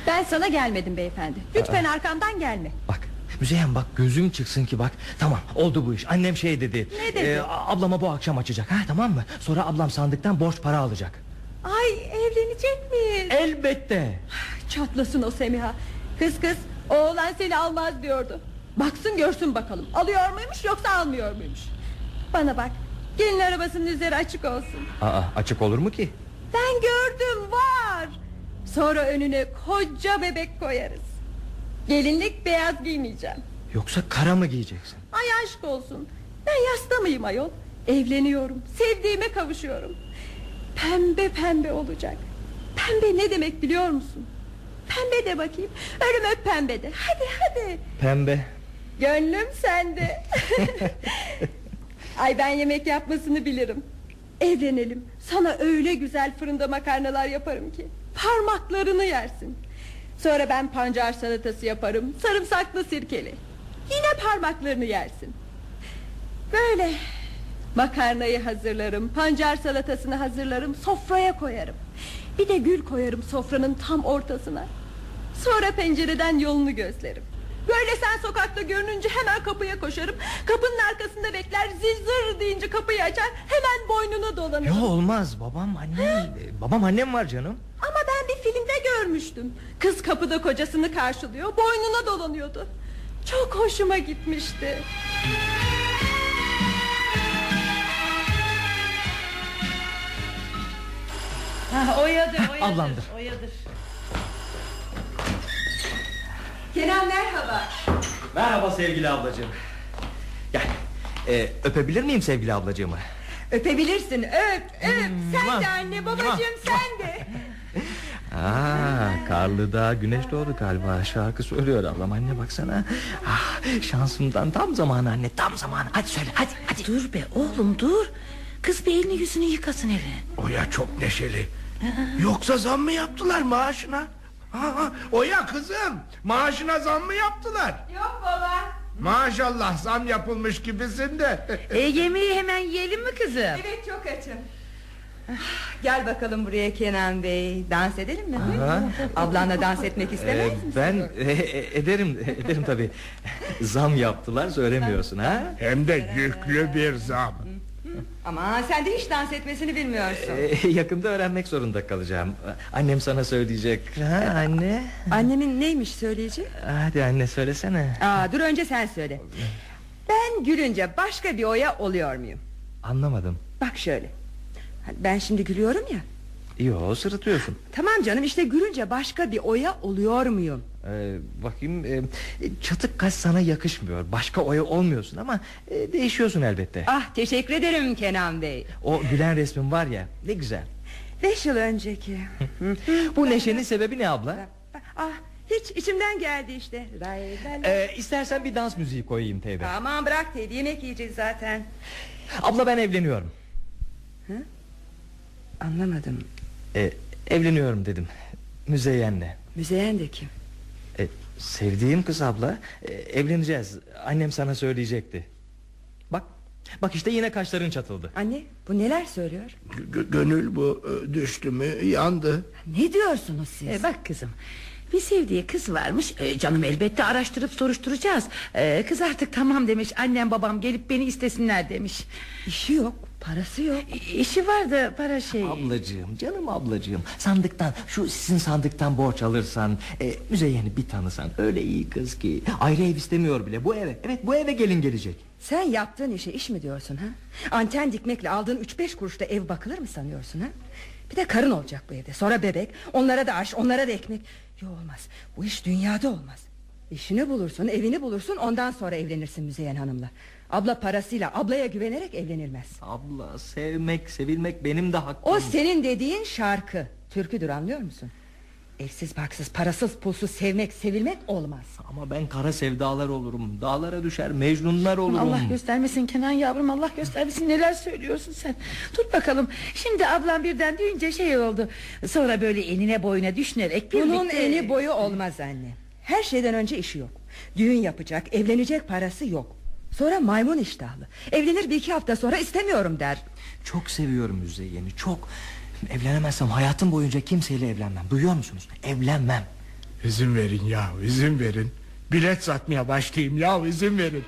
Ben sana gelmedim beyefendi. Lütfen arkamdan gelme. Bak Müzeyyen bak gözüm çıksın ki bak. Tamam oldu bu iş. Annem şey dedi. Ne dedi? Ee, ablama bu akşam açacak ha tamam mı? Sonra ablam sandıktan borç para alacak. Ay evlenecek miyiz? Elbette. Çatlasın o Semiha. Kız kız oğlan seni almaz diyordu. Baksın görsün bakalım. Alıyor muymuş yoksa almıyor muymuş? Bana bak Gelin arabasının üzeri açık olsun. Aa, Açık olur mu ki? Ben gördüm var Sonra önüne koca bebek koyarız. Gelinlik beyaz giymeyeceğim. Yoksa kara mı giyeceksin? Ay aşk olsun. Ben yasta mıyım ayol? Evleniyorum. Sevdiğime kavuşuyorum. Pembe pembe olacak. Pembe ne demek biliyor musun? Pembe de bakayım. Ölüm öp pembe de. Hadi hadi. Pembe. Gönlüm sende. [LAUGHS] Ay ben yemek yapmasını bilirim. Evlenelim. Sana öyle güzel fırında makarnalar yaparım ki Parmaklarını yersin. Sonra ben pancar salatası yaparım Sarımsaklı sirkeli. Yine parmaklarını yersin. Böyle Makarnayı hazırlarım Pancar salatasını hazırlarım Sofraya koyarım. Bir de gül koyarım sofranın tam ortasına. Sonra pencereden yolunu gözlerim Böyle sen sokakta görününce hemen kapıya koşarım. Kapının arkasında bekler zil zır deyince kapıyı açar Hemen boynuna dolanırım. Yo olmaz. Babam annem Babam annem var canım. Ama ben bir filmde görmüştüm. Kız kapıda kocasını karşılıyor Boynuna dolanıyordu. Çok hoşuma gitmişti. Ha, oyadır oyadır. ablamdır. Oyadır. Kenan merhaba. Merhaba sevgili ablacığım. Gel ee, Öpebilir miyim sevgili ablacığımı? Öpebilirsin öp öp. Sen de anne babacığım sen de. [LAUGHS] Aa, Karlı'da güneş doğdu galiba. Şarkı söylüyor ablam. Anne baksana. Ah, Şansımdan tam zamanı anne tam zamanı. Hadi söyle hadi hadi. Dur be oğlum dur. Kız bir elini yüzünü yıkasın hele. O ya çok neşeli. Yoksa zam mı yaptılar maaşına? Ha, o ya kızım maaşına zam mı yaptılar? Yok baba Maşallah zam yapılmış gibisin de. [LAUGHS] E, yemeği hemen yiyelim mi kızım? Evet çok açım Gel bakalım buraya Kenan Bey. Dans edelim mi? Aha. Ablanla dans etmek istemez Ee, misin? ben e, e, ederim ederim tabi [LAUGHS] Zam yaptılar söylemiyorsun ha Hem de yüklü bir zam. Ama sen de hiç dans etmesini bilmiyorsun. Ee, Yakında öğrenmek zorunda kalacağım Annem sana söyleyecek ha, Anne Annemin neymiş söyleyecek? Hadi anne söylesene Aa, dur önce sen söyle. Ben gülünce başka bir oya oluyor muyum? Anlamadım Bak şöyle. Ben şimdi gülüyorum ya. Yo sırıtıyorsun Tamam canım işte gülünce başka bir oya oluyor muyum? Ee, bakayım e, çatık kaş sana yakışmıyor Başka oya olmuyorsun ama e, değişiyorsun elbette Ah teşekkür ederim Kenan Bey. O gülen resmin var ya ne güzel Beş yıl önceki. [LAUGHS] Bu neşenin sebebi ne abla? Ah Hiç içimden geldi işte. Ee, istersen bir dans müziği koyayım teybe. Aman bırak Teddy yemek yiyeceğiz zaten. Abla ben evleniyorum. Anlamadım. Ee, evleniyorum dedim. Müzeyyen'le. Müzeyyen de kim? Ee, sevdiğim kız abla. Ee, evleneceğiz. Annem sana söyleyecekti. Bak. Bak işte yine kaşların çatıldı. Anne bu neler söylüyor? G- gönül bu e, düştü mü yandı. Ne diyorsunuz siz? E, bak kızım bir sevdiği kız varmış E, Canım elbette araştırıp soruşturacağız E, Kız artık tamam demiş Annem babam gelip beni istesinler demiş İşi yok parası yok. İşi var da para şey. Ablacığım canım ablacığım. Sandıktan şu sizin sandıktan borç alırsan e, Müzeyyen'i bir tanısan. Öyle iyi kız ki Ayrı ev istemiyor bile. Bu eve Evet bu eve gelin gelecek. Sen yaptığın işe iş mi diyorsun ha? Anten dikmekle aldığın üç beş kuruşta ev bakılır mı sanıyorsun ha? Bir de karın olacak bu evde. Sonra bebek Onlara da aş onlara da ekmek. Yok olmaz. Bu iş dünyada olmaz. İşini bulursun evini bulursun ondan sonra evlenirsin Müzeyyen Hanım'la Abla parasıyla ablaya güvenerek evlenilmez. Abla sevmek sevilmek benim de hakkım. O senin dediğin şarkı. Türküdür anlıyor musun? Evsiz baksız parasız pulsuz sevmek sevilmek olmaz. Ama ben kara sevdalar olurum. Dağlara düşer mecnunlar olurum. Allah göstermesin Kenan yavrum Allah göstermesin. Neler söylüyorsun sen? Dur bakalım. Şimdi ablam birden deyince şey oldu. Sonra böyle enine boyuna düşünerek Bunun birlikte- eni boyu olmaz anne. Her şeyden önce işi yok. Düğün yapacak evlenecek parası yok Sonra maymun iştahlı Evlenir bir iki hafta sonra istemiyorum der Çok seviyorum Müzeyyen'i çok Evlenemezsem hayatım boyunca kimseyle evlenmem Duyuyor musunuz? Evlenmem İzin verin ya izin verin. Bilet satmaya başlayayım ya izin verin.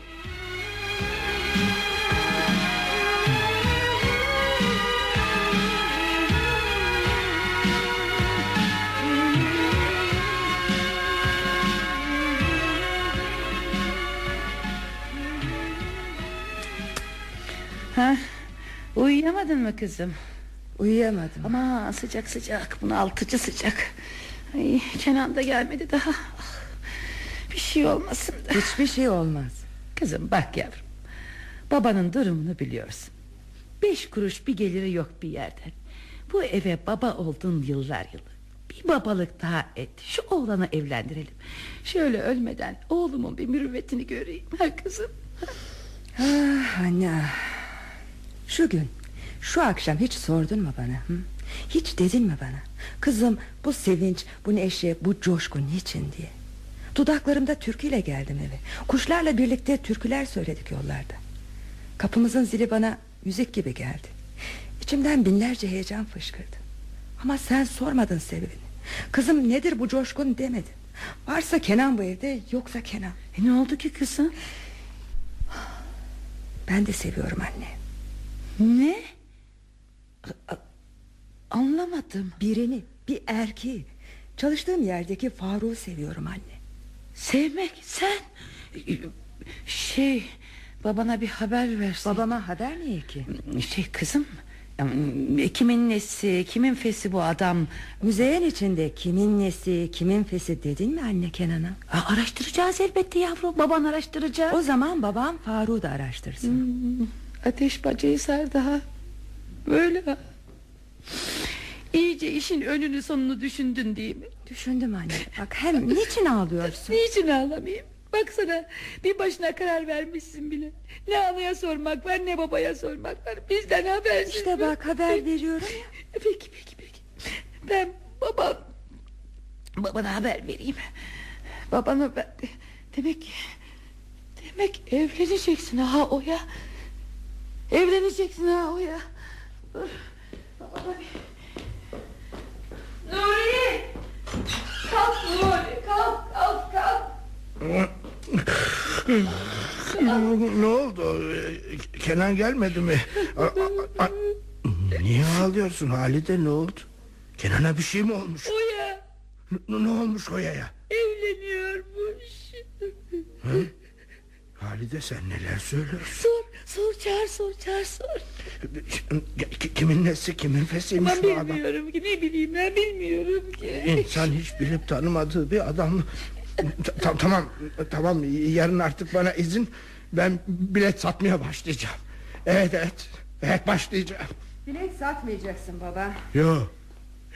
Ha? Uyuyamadın mı kızım? Uyuyamadım. Ama sıcak sıcak bunaltıcı sıcak. Ay, Kenan da gelmedi daha. Ah, Bir şey olmasın da. Hiçbir şey olmaz. Kızım bak yavrum Babanın durumunu biliyorsun. Beş kuruş bir geliri yok bir yerden Bu eve baba oldun yıllar yılı. Bir babalık daha et Şu oğlanı evlendirelim. Şöyle ölmeden oğlumun bir mürüvvetini göreyim Ha kızım. Ah, Anne. Şu gün Şu akşam hiç sordun mu bana hı? Hiç dedin mi bana Kızım bu sevinç bu neşe bu coşku niçin diye? Dudaklarımda türküyle geldim eve. Kuşlarla birlikte türküler söyledik yollarda. Kapımızın zili bana müzik gibi geldi. İçimden binlerce heyecan fışkırdı. Ama sen sormadın sebebini. Kızım nedir bu coşkun demedin. Varsa Kenan bu evde yoksa Kenan. E, Ne oldu ki kızım? Ben de seviyorum anne Ne? A- Anlamadım. Birini bir erkeği. Çalıştığım yerdeki Faruk'u seviyorum anne. Sevmek? Sen? Şey Babana bir haber versin. Babama haber niye ki? Şey kızım Kimin nesi kimin fesi bu adam? Müzeyen içinde kimin nesi kimin fesi dedin mi anne Kenan'a? Araştıracağız elbette yavrum Baban araştıracak. O zaman babam Faruk'u da araştırsın. Hmm, Ateş bacayı sardı ha Böyle. İyice işin önünü sonunu düşündün değil mi? Düşündüm anne. Bak hem niçin ağlıyorsun? [LAUGHS] Niçin ağlamayayım? Baksana bir başına karar vermişsin bile. Ne anaya sormak var ne babaya sormak var. Bizden habersiz İşte bak haber veriyorum ya. Peki peki peki. Ben babam Babana haber vereyim. Babana ben Demek Demek evleneceksin ha o ya Evleneceksin ha o ya Nuri Kalk Nuri kalk kalk kalk Ne oldu? Kenan gelmedi mi? A- a- a- Niye ağlıyorsun Halide ne oldu? Kenan'a bir şey mi olmuş? Oya N- ne olmuş Oya'ya? evleniyormuş Halide sen neler söylüyorsun? Sor sor çağır sor çağır sor Ki- Kimin nesi kimin fesiymiş Ben bu adam? bilmiyorum ki ne bileyim ben bilmiyorum ki İnsan hiç bilip tanımadığı bir adam Ta- Tamam tamam yarın artık bana izin Ben bilet satmaya başlayacağım Evet evet Evet başlayacağım Bilet satmayacaksın baba Yo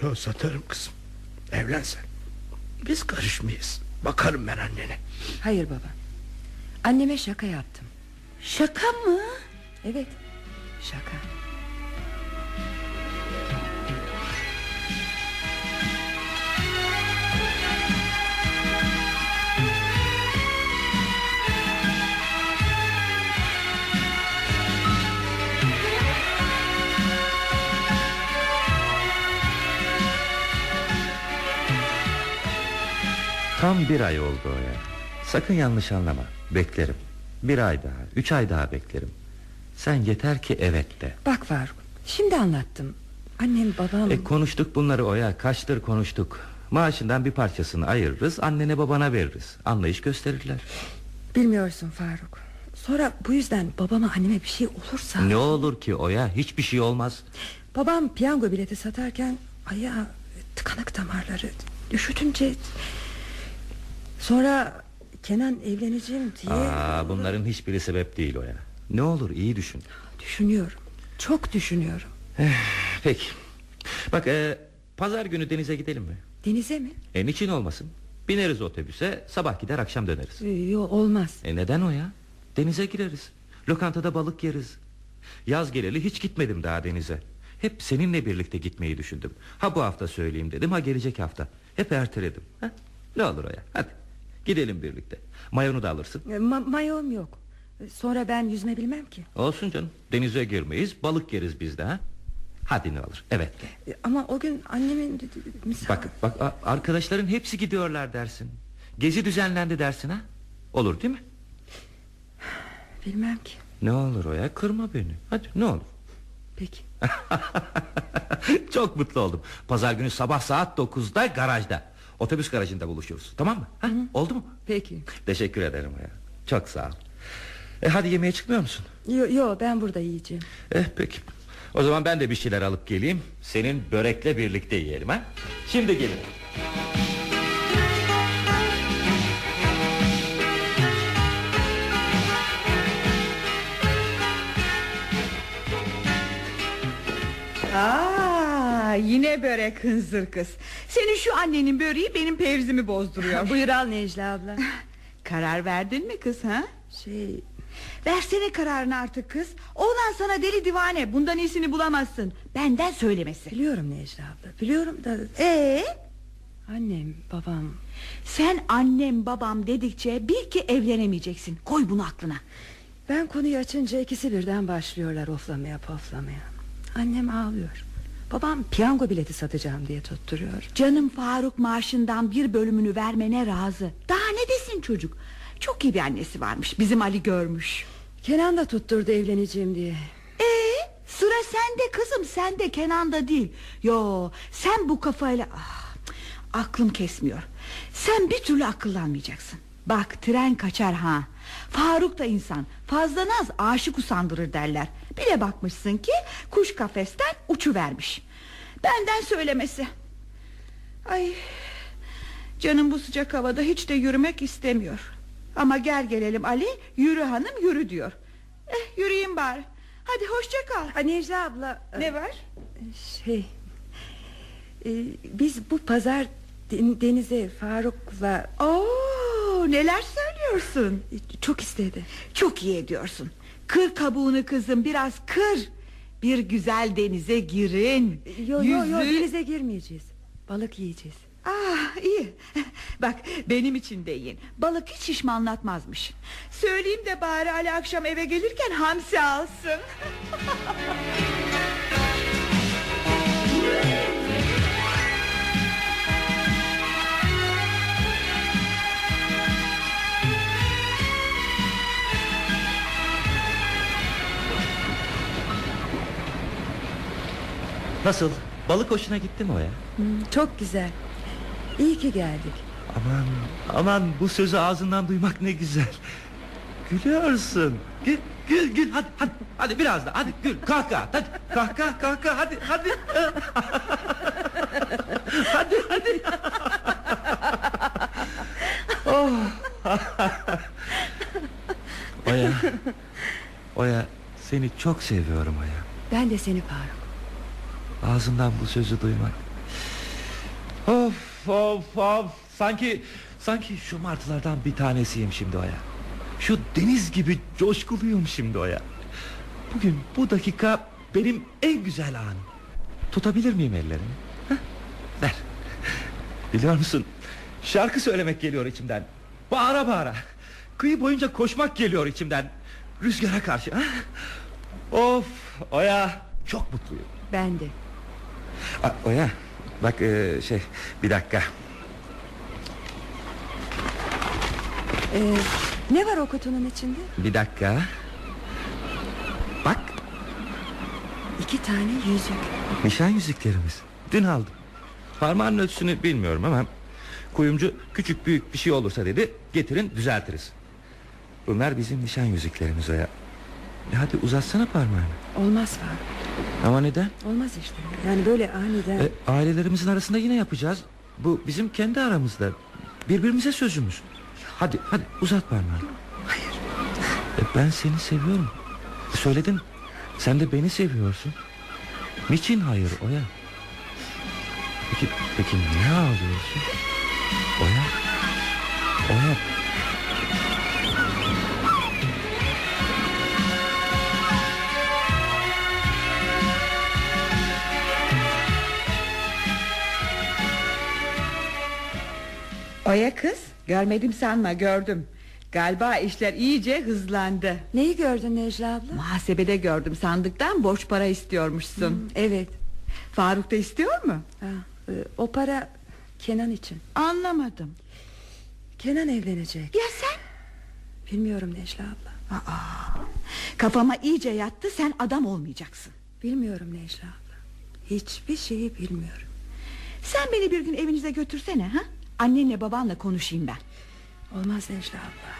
Yo satarım kızım Evlen sen Biz karışmayız. Bakarım ben annene. Hayır baba. Anneme şaka yaptım. Şaka mı? Evet. Şaka. Tam bir ay oldu o ya. Sakın yanlış anlama. Beklerim. Bir ay daha, üç ay daha beklerim. Sen yeter ki evet de. Bak Faruk. Şimdi anlattım. Annem babam... E konuştuk bunları Oya. Kaçtır konuştuk. Maaşından bir parçasını ayırırız, annene babana veririz. Anlayış gösterirler. Bilmiyorsun Faruk. Sonra bu yüzden babama anneme bir şey olursa... Ne olur ki Oya? Hiçbir şey olmaz. Babam piyango bileti satarken ayağı tıkanık damarları üşütünce... Sonra Kenan evleneceğim diye Aa, bunların hiçbiri sebep değil Oya. Ne olur iyi düşün. düşünüyorum. Çok düşünüyorum. Peki. Bak e, pazar günü denize gidelim mi? Denize mi? E niçin olmasın? Bineriz otobüse sabah gider akşam döneriz. Ee, Yok olmaz. E neden o ya? Denize gireriz. Lokantada balık yeriz. Yaz geleli hiç gitmedim daha denize. Hep seninle birlikte gitmeyi düşündüm. Ha bu hafta söyleyeyim dedim ha gelecek hafta. Hep erteledim. Ha? Ne olur o ya hadi. Gidelim birlikte. Mayonu da alırsın. Ee, Ma- mayom yok. Ee, Sonra ben yüzme bilmem ki. Olsun canım. Denize girmeyiz balık yeriz biz de ha. Hadi ne olur evet. Ee, Ama o gün annemin misal... Bak bak arkadaşların hepsi gidiyorlar dersin. Gezi düzenlendi dersin ha. Olur değil mi? Bilmem ki. Ne olur o ya kırma beni. Hadi ne olur. Peki. [LAUGHS] Çok mutlu oldum. Pazar günü sabah saat 9'da garajda. Otobüs garajında buluşuruz. Tamam mı? Ha? Oldu mu? Peki. Teşekkür ederim ya. Çok sağ ol. E, hadi yemeğe çıkmıyor musun? Yo, yo ben burada yiyeceğim. Eh peki. O zaman ben de bir şeyler alıp geleyim. Senin börekle birlikte yiyelim ha. Şimdi gelin. Aa, yine börek hınzır kız. Senin şu annenin böreği benim pevzimi bozduruyor. [LAUGHS] Buyur al Necla abla. [LAUGHS] Karar verdin mi kız ha? Şey Versene kararını artık kız. Oğlan sana deli divane. Bundan iyisini bulamazsın. Benden söylemesi. biliyorum Necla abla. Biliyorum da Ee, annem babam sen annem babam dedikçe bil ki evlenemeyeceksin. Koy bunu aklına. Ben konuyu açınca ikisi birden başlıyorlar oflamaya poflamaya. Annem ağlıyor. Babam piyango bileti satacağım diye tutturuyor. Canım Faruk maaşından bir bölümünü vermene razı. Daha ne desin çocuk? Çok iyi bir annesi varmış. Bizim Ali görmüş. Kenan da tutturdu evleneceğim diye. Ee, sıra sende kızım sende Kenan'da değil. Yo sen bu kafayla ah, aklım kesmiyor. Sen bir türlü akıllanmayacaksın. Bak tren kaçar ha. Faruk da insan. Fazla naz aşık usandırır derler. Bir de bakmışsın ki kuş kafesten uçu vermiş. Benden söylemesi. Ay Canım bu sıcak havada hiç de yürümek istemiyor. Ama gel gelelim Ali yürü hanım yürü diyor. Eh yürüyeyim bari. Hadi hoşça kal. Necla abla Ne var? Şey e, Biz bu pazar den- denize Faruk'la Oo, neler söylüyorsun? e, Çok istedi Çok iyi ediyorsun. Kır kabuğunu kızım biraz kır. Bir güzel denize girin. Yo yo yo Yüzü- denize girmeyeceğiz Balık yiyeceğiz Ah iyi. [LAUGHS] Bak benim için de yiyin. Balık hiç şişmanlatmazmış. Söyleyeyim de bari Ali akşam eve gelirken hamsi alsın. [LAUGHS] Nasıl? Balık hoşuna gitti mi o ya? Hmm, Çok güzel İyi ki geldik Aman aman bu sözü ağzından duymak ne güzel. Gülüyorsun. Gül gül gül hadi hadi hadi biraz da hadi gül kahkaha hadi kahkaha kahkaha hadi hadi. [LAUGHS] hadi hadi. [LAUGHS] oh. Oya. Oya seni çok seviyorum Oya. Ben de seni Faruk Ağzından bu sözü duymak. Of of of Sanki sanki şu martılardan bir tanesiyim şimdi Oya. Şu deniz gibi coşkuluyum şimdi Oya. Bugün bu dakika benim en güzel anım. Tutabilir miyim ellerimi? Heh, ver. Biliyor musun? Şarkı söylemek geliyor içimden. Bağıra bağıra. Kıyı boyunca koşmak geliyor içimden. Rüzgara karşı. ha? Of Oya çok mutluyum. Ben de. Aa, Oya bak e, şey bir dakika. Ee, ne var o kutunun içinde? Bir dakika. Bak İki tane yüzük. nişan yüzüklerimiz. Dün aldım. Parmağın ölçüsünü bilmiyorum ama kuyumcu küçük büyük bir şey olursa dedi getirin düzeltiriz. Bunlar bizim nişan yüzüklerimiz Oya. E hadi uzatsana parmağını. Olmaz Faruk. Ama neden? Olmaz işte. Yani böyle aniden. E, ailelerimizin arasında yine yapacağız. Bu bizim kendi aramızda. Birbirimize sözümüz. Hadi hadi uzat parmağını. Hayır. ben seni seviyorum. Söyledim. Sen de beni seviyorsun. Niçin hayır Oya? Peki peki niye ağlıyorsun? Oya. Oya. Oya kız görmedim sanma gördüm Galiba işler iyice hızlandı Neyi gördün Necla abla? Muhasebede gördüm sandıktan borç para istiyormuşsun Evet. Faruk da istiyor mu? Ha, e, o para Kenan için. Anlamadım Kenan evlenecek. Ya sen? Bilmiyorum Necla abla. Aa, kafama iyice yattı sen adam olmayacaksın Bilmiyorum Necla abla. Hiçbir şeyi bilmiyorum. Sen beni bir gün evinize götürsene ha? Annenle babanla konuşayım ben Olmaz Necla abla.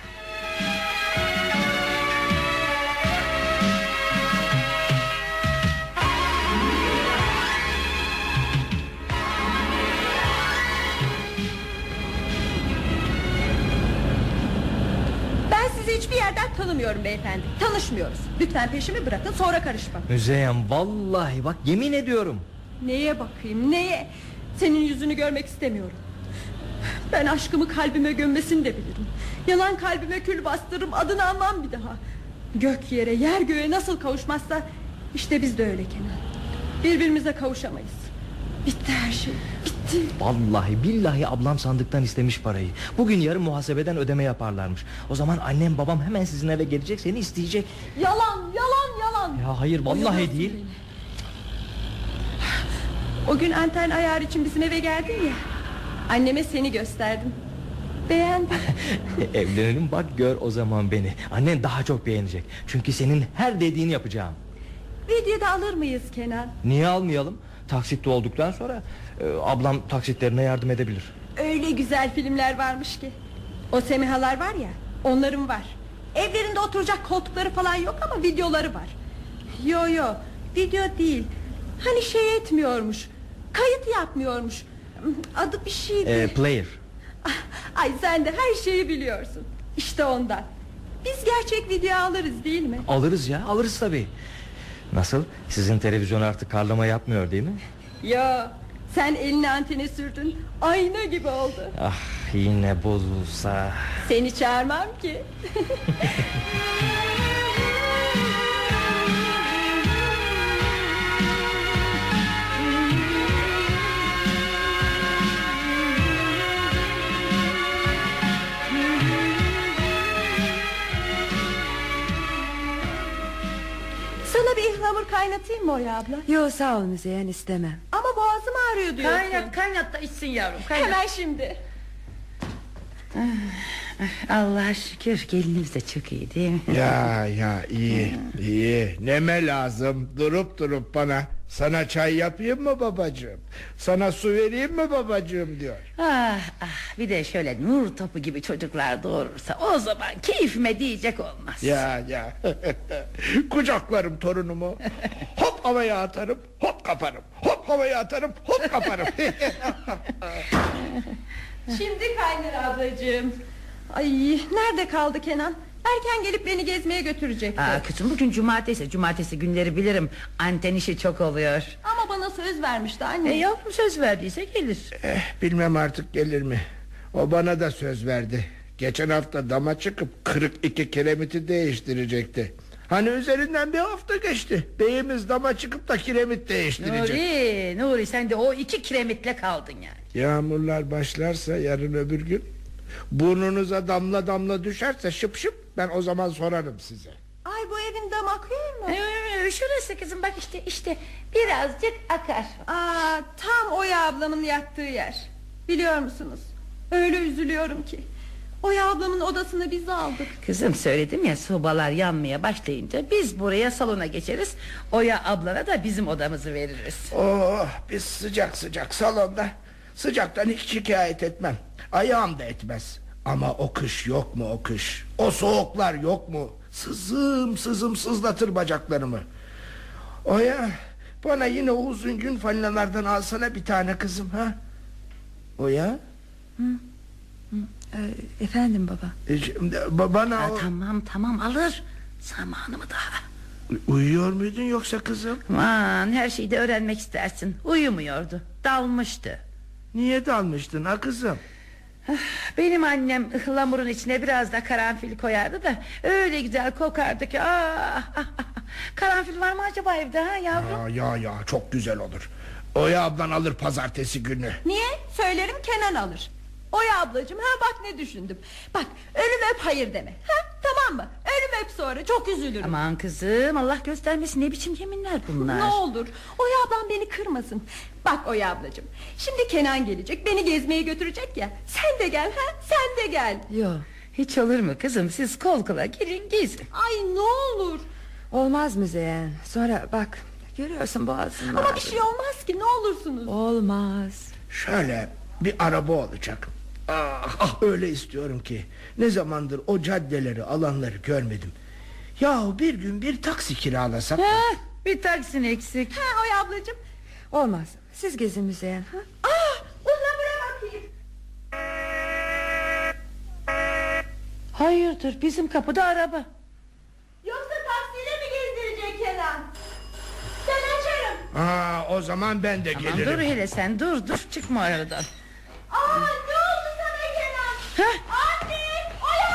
Ben sizi hiçbir yerden tanımıyorum beyefendi. Tanışmıyoruz. Lütfen peşimi bırakın sonra karışma. Müzeyyen vallahi bak yemin ediyorum. Neye bakayım neye? Senin yüzünü görmek istemiyorum. Ben aşkımı kalbime gömmesini de bilirim. Yalan kalbime kül bastırırım adını almam bir daha. Gök yere yer göğe nasıl kavuşmazsa işte biz de öyle Kenan. Birbirimize kavuşamayız. Bitti her şey bitti. Vallahi billahi ablam sandıktan istemiş parayı. Bugün yarın muhasebeden ödeme yaparlarmış. O zaman annem babam hemen sizin eve gelecek seni isteyecek. Yalan yalan yalan. Ya hayır vallahi Oyalıyorsun değil. beni. O gün anten ayar için bizim eve geldin ya. Anneme seni gösterdim. Beğendi. [LAUGHS] Evlenelim bak gör o zaman beni. Annen daha çok beğenecek. Çünkü senin her dediğini yapacağım. Videoda alır mıyız Kenan? Niye almayalım? Taksitte olduktan sonra e, ablam taksitlerine yardım edebilir. Öyle güzel filmler varmış ki. O semihalar var ya, onların var. Evlerinde oturacak koltukları falan yok ama videoları var. Yo yo, video değil. Hani şey etmiyormuş. Kayıt yapmıyormuş. Adı bir şeydi. E, player. Ay sen de her şeyi biliyorsun. İşte ondan. Biz gerçek video alırız değil mi? Alırız ya alırız tabii. Nasıl? Sizin televizyon artık karlama yapmıyor değil mi? Yo, sen elini antene sürdün. Ayna gibi oldu. Ah yine bozulsa. Seni çağırmam ki. [LAUGHS] kaynatayım mı Oya abla? Yo sağ ol Müzeyyen istemem. Ama boğazım ağrıyor diyorsun. Kaynat kaynat da içsin yavrum kaynat. Hemen şimdi. Allah'a şükür gelinimiz de çok iyi değil mi? Ya ya iyi iyi neme lazım durup durup bana sana çay yapayım mı babacığım sana su vereyim mi babacığım diyor Ah ah bir de şöyle nur topu gibi çocuklar doğurursa o zaman keyfime diyecek olmaz. Ya ya [LAUGHS] kucaklarım torunumu hop havaya atarım hop kaparım hop havaya atarım hop kaparım [LAUGHS] Şimdi kaynar ablacığım. Ay nerede kaldı Kenan? Erken gelip beni gezmeye götürecekti. Aa, kızım bugün cumartesi cumartesi günleri bilirim anten işi çok oluyor. Ama bana söz vermişti E, anne. yavrum söz verdiyse gelir. eh, bilmem artık gelir mi O bana da söz verdi. Geçen hafta dama çıkıp kırık iki kiremiti değiştirecekti. Hani üzerinden bir hafta geçti. Beyimiz dama çıkıp da kiremit değiştirecek. Nuri, Nuri sen de o iki kiremitle kaldın yani. Yağmurlar başlarsa yarın öbür gün burnunuza damla damla düşerse şıp şıp ben o zaman sorarım size. Ay bu evin dam akıyor mu? Ee, şurası kızım bak işte işte birazcık akar. Aa, tam Oya ablamın yattığı yer. Biliyor musunuz? Öyle üzülüyorum ki. Oya ablamın odasını biz aldık. Kızım söyledim ya sobalar yanmaya başlayınca biz buraya salona geçeriz. Oya ablana da bizim odamızı veririz. Oh biz sıcak sıcak salonda Sıcaktan hiç şikayet etmem Ayağım da etmez Ama o kış yok mu o kış O soğuklar yok mu Sızım sızım sızlatır bacaklarımı Oya Bana yine o uzun gün falinalardan alsana bir tane kızım ha Oya Ee, efendim baba e, şimdi ba- Bana Ha, o... tamam tamam alır. Zamanı mı daha? Uyuyor muydun yoksa kızım Aman her şeyi de öğrenmek istersin. Uyumuyordu. Dalmıştı. Niye dalmıştın ha kızım Benim annem ıhlamurun içine biraz da karanfil koyardı da öyle güzel kokardı ki. Ah, ah, ah. Karanfil var mı acaba evde ha yavrum? Ya ya ya çok güzel olur Oya ablan alır pazartesi günü Niye? Söylerim Kenan alır. Oya ablacığım ha bak ne düşündüm. Bak ölüm öp hayır deme. Ha tamam mı? Ölüm öp sonra çok üzülürüm. Aman kızım Allah göstermesin ne biçim yeminler bunlar. Ne olur Oya ablam beni kırmasın Bak Oya ablacığım Şimdi Kenan gelecek beni gezmeye götürecek ya Sen de gel ha sen de gel Yo hiç olur mu kızım siz kol kola girin gezin. Ay ne olur Olmaz Müzeyyen Sonra bak görüyorsun boğazın Ama bir şey olmaz ki ne olursunuz Olmaz Şöyle bir araba olacak Ah, ah öyle istiyorum ki Ne zamandır o caddeleri alanları görmedim Yahu bir gün bir taksi kiralasak da. Heh, bir taksin eksik. Ha Oya ablacığım Olmaz siz gezin Müzeyyen ha? Ah ıhlamura bakayım Hayırdır bizim kapıda araba. Yoksa taksiyle mi gezdirecek Kenan Ben açarım Aa, o zaman ben de Aman gelirim dur hele sen dur dur çıkma aradan. Aa sana Anne Oya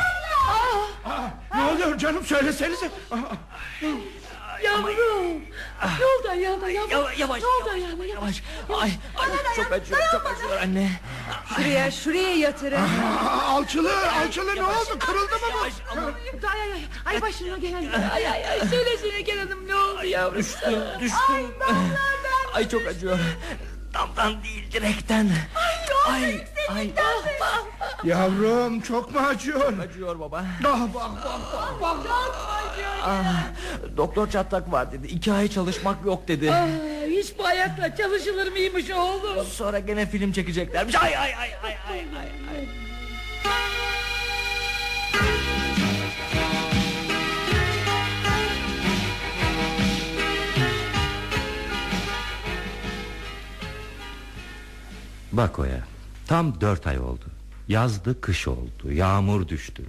abla Aa, Ne oluyor canım söylesenize Aa, Yavrum. Yoldan yoldan yavrum. Yavaş yavaş Yoldan yavaş, yavrum. yavaş. Ay, ay çok acıyor çok acıyor anne. Şuraya şuraya yatırın Alçılı alçılı ne oldu kırıldı mı bu Ay ay ay. Ay başına gelen. Ay ay ay. Söylesene gel hanım ne oldu yavrum? Düştüm düştüm. Ay çok acıyor. Damdan değil direkten. Ay ay Yavrum çok mu acıyor acıyor baba. Ah, bak, bak, Ah, doktor çatlak var dedi. İki ay çalışmak yok dedi. Aa, hiç bu ayakla çalışılır mıymış oğlum? Sonra gene film çekeceklermiş. Ay ay ay ay ay ay. ay. Bak Oya tam dört ay oldu Yazdı kış oldu yağmur düştü.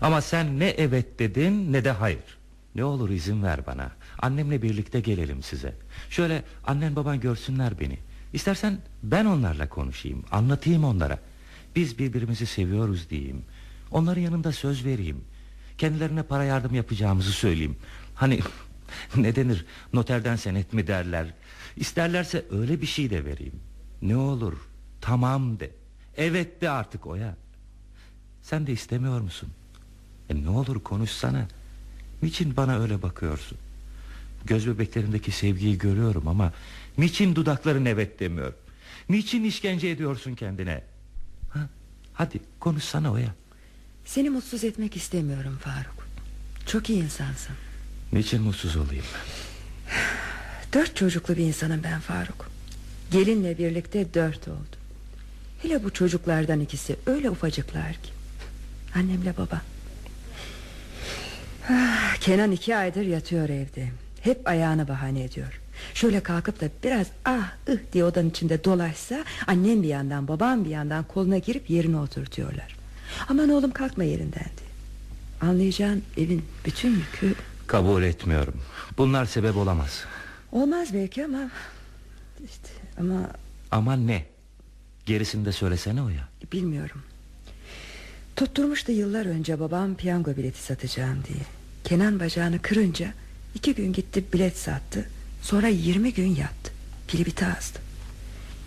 Ama sen ne evet dedin ne de hayır. Ne olur izin ver bana. Annemle birlikte gelelim size. Şöyle annen baban görsünler beni. İstersen ben onlarla konuşayım Anlatayım onlara. Biz birbirimizi seviyoruz diyeyim. Onların yanında söz vereyim. Kendilerine para yardım yapacağımızı söyleyeyim. Hani [LAUGHS] ne denir noterden senet mi derler? İsterlerse öyle bir şey de vereyim. Ne olur tamam de Evet de artık Oya Sen de istemiyor musun? E, Ne olur konuşsana. Niçin bana öyle bakıyorsun? Göz bebeklerindeki sevgiyi görüyorum ama Niçin dudakların evet demiyor? Niçin işkence ediyorsun kendine? Ha? Hadi konuşsana Oya Seni mutsuz etmek istemiyorum Faruk. Çok iyi insansın. Niçin mutsuz olayım Dört çocuklu bir insanım ben Faruk. Gelinle birlikte dört oldu Hele bu çocuklardan ikisi öyle ufacıklar ki. Annemle baba. Ah, Kenan iki aydır yatıyor evde. Hep ayağını bahane ediyor. Şöyle kalkıp da biraz ah ıh diye odanın içinde dolaşsa Annem bir yandan babam bir yandan koluna girip yerine oturtuyorlar. Aman oğlum kalkma yerinden diye. Anlayacağın evin bütün yükü Kabul etmiyorum. Bunlar sebep olamaz. Olmaz belki ama işte ama Ama ne Gerisini de söylesene Oya. Bilmiyorum. Tutturmuştu yıllar önce babam piyango bileti satacağım diye. Kenan bacağını kırınca iki gün gitti bilet sattı. Sonra 20 gün yattı. Pili biti azdı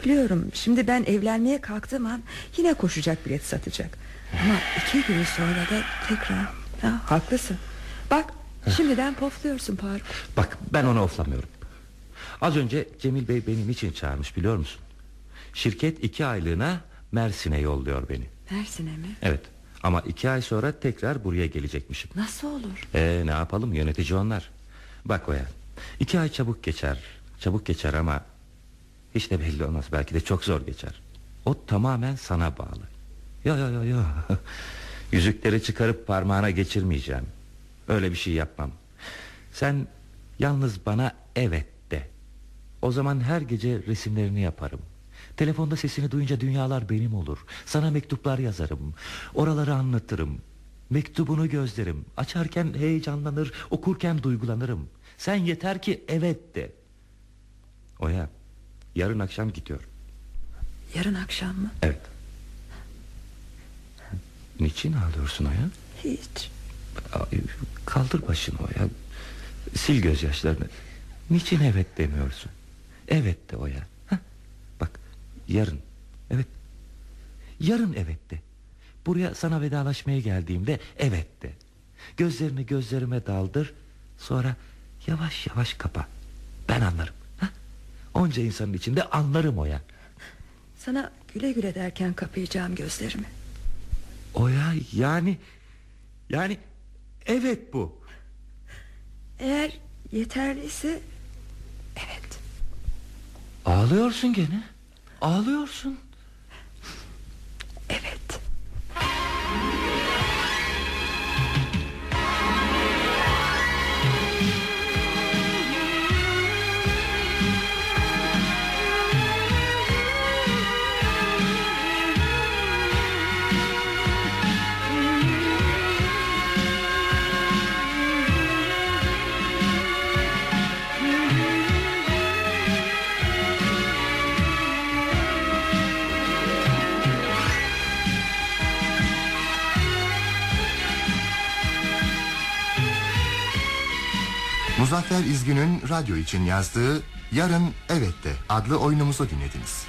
Biliyorum şimdi ben evlenmeye kalktığım an Yine koşacak bilet satacak. Ama iki gün sonra da tekrar ha, Haklısın. Bak şimdiden pofluyorsun Faruk. Bak ben onu oflamıyorum. Az önce Cemil Bey benim için çağırmış biliyor musun? Şirket iki aylığına Mersin'e yolluyor beni. Mersin'e mi? Evet ama iki ay sonra tekrar buraya gelecekmişim. Nasıl olur? Ee, ne yapalım yönetici onlar. Bak Oya iki ay çabuk geçer. Çabuk geçer ama hiç de belli olmaz. Belki de çok zor geçer. O tamamen sana bağlı. Ya ya ya ya. Yüzükleri çıkarıp parmağına geçirmeyeceğim. Öyle bir şey yapmam. Sen yalnız bana evet de. O zaman her gece resimlerini yaparım. Telefonda sesini duyunca dünyalar benim olur. Sana mektuplar yazarım. Oraları anlatırım. Mektubunu gözlerim. Açarken heyecanlanır, okurken duygulanırım. Sen yeter ki evet de. Oya, yarın akşam gidiyorum. Yarın akşam mı? Evet. Niçin ağlıyorsun Oya? Hiç Kaldır başını Oya. Sil gözyaşlarını. Niçin evet demiyorsun? Evet de Oya. Yarın. Evet. Yarın evet de. Buraya sana vedalaşmaya geldiğimde evet de. Gözlerini gözlerime daldır. Sonra yavaş yavaş kapa. Ben anlarım. Hah? Onca insanın içinde anlarım Oya. Sana güle güle derken kapayacağım gözlerimi Oya yani yani evet bu. Eğer yeterliyse Evet Ağlıyorsun gene. Ağlıyorsun. Muzaffer İzgün'ün radyo için yazdığı Yarın Evet de adlı oyunumuzu dinlediniz.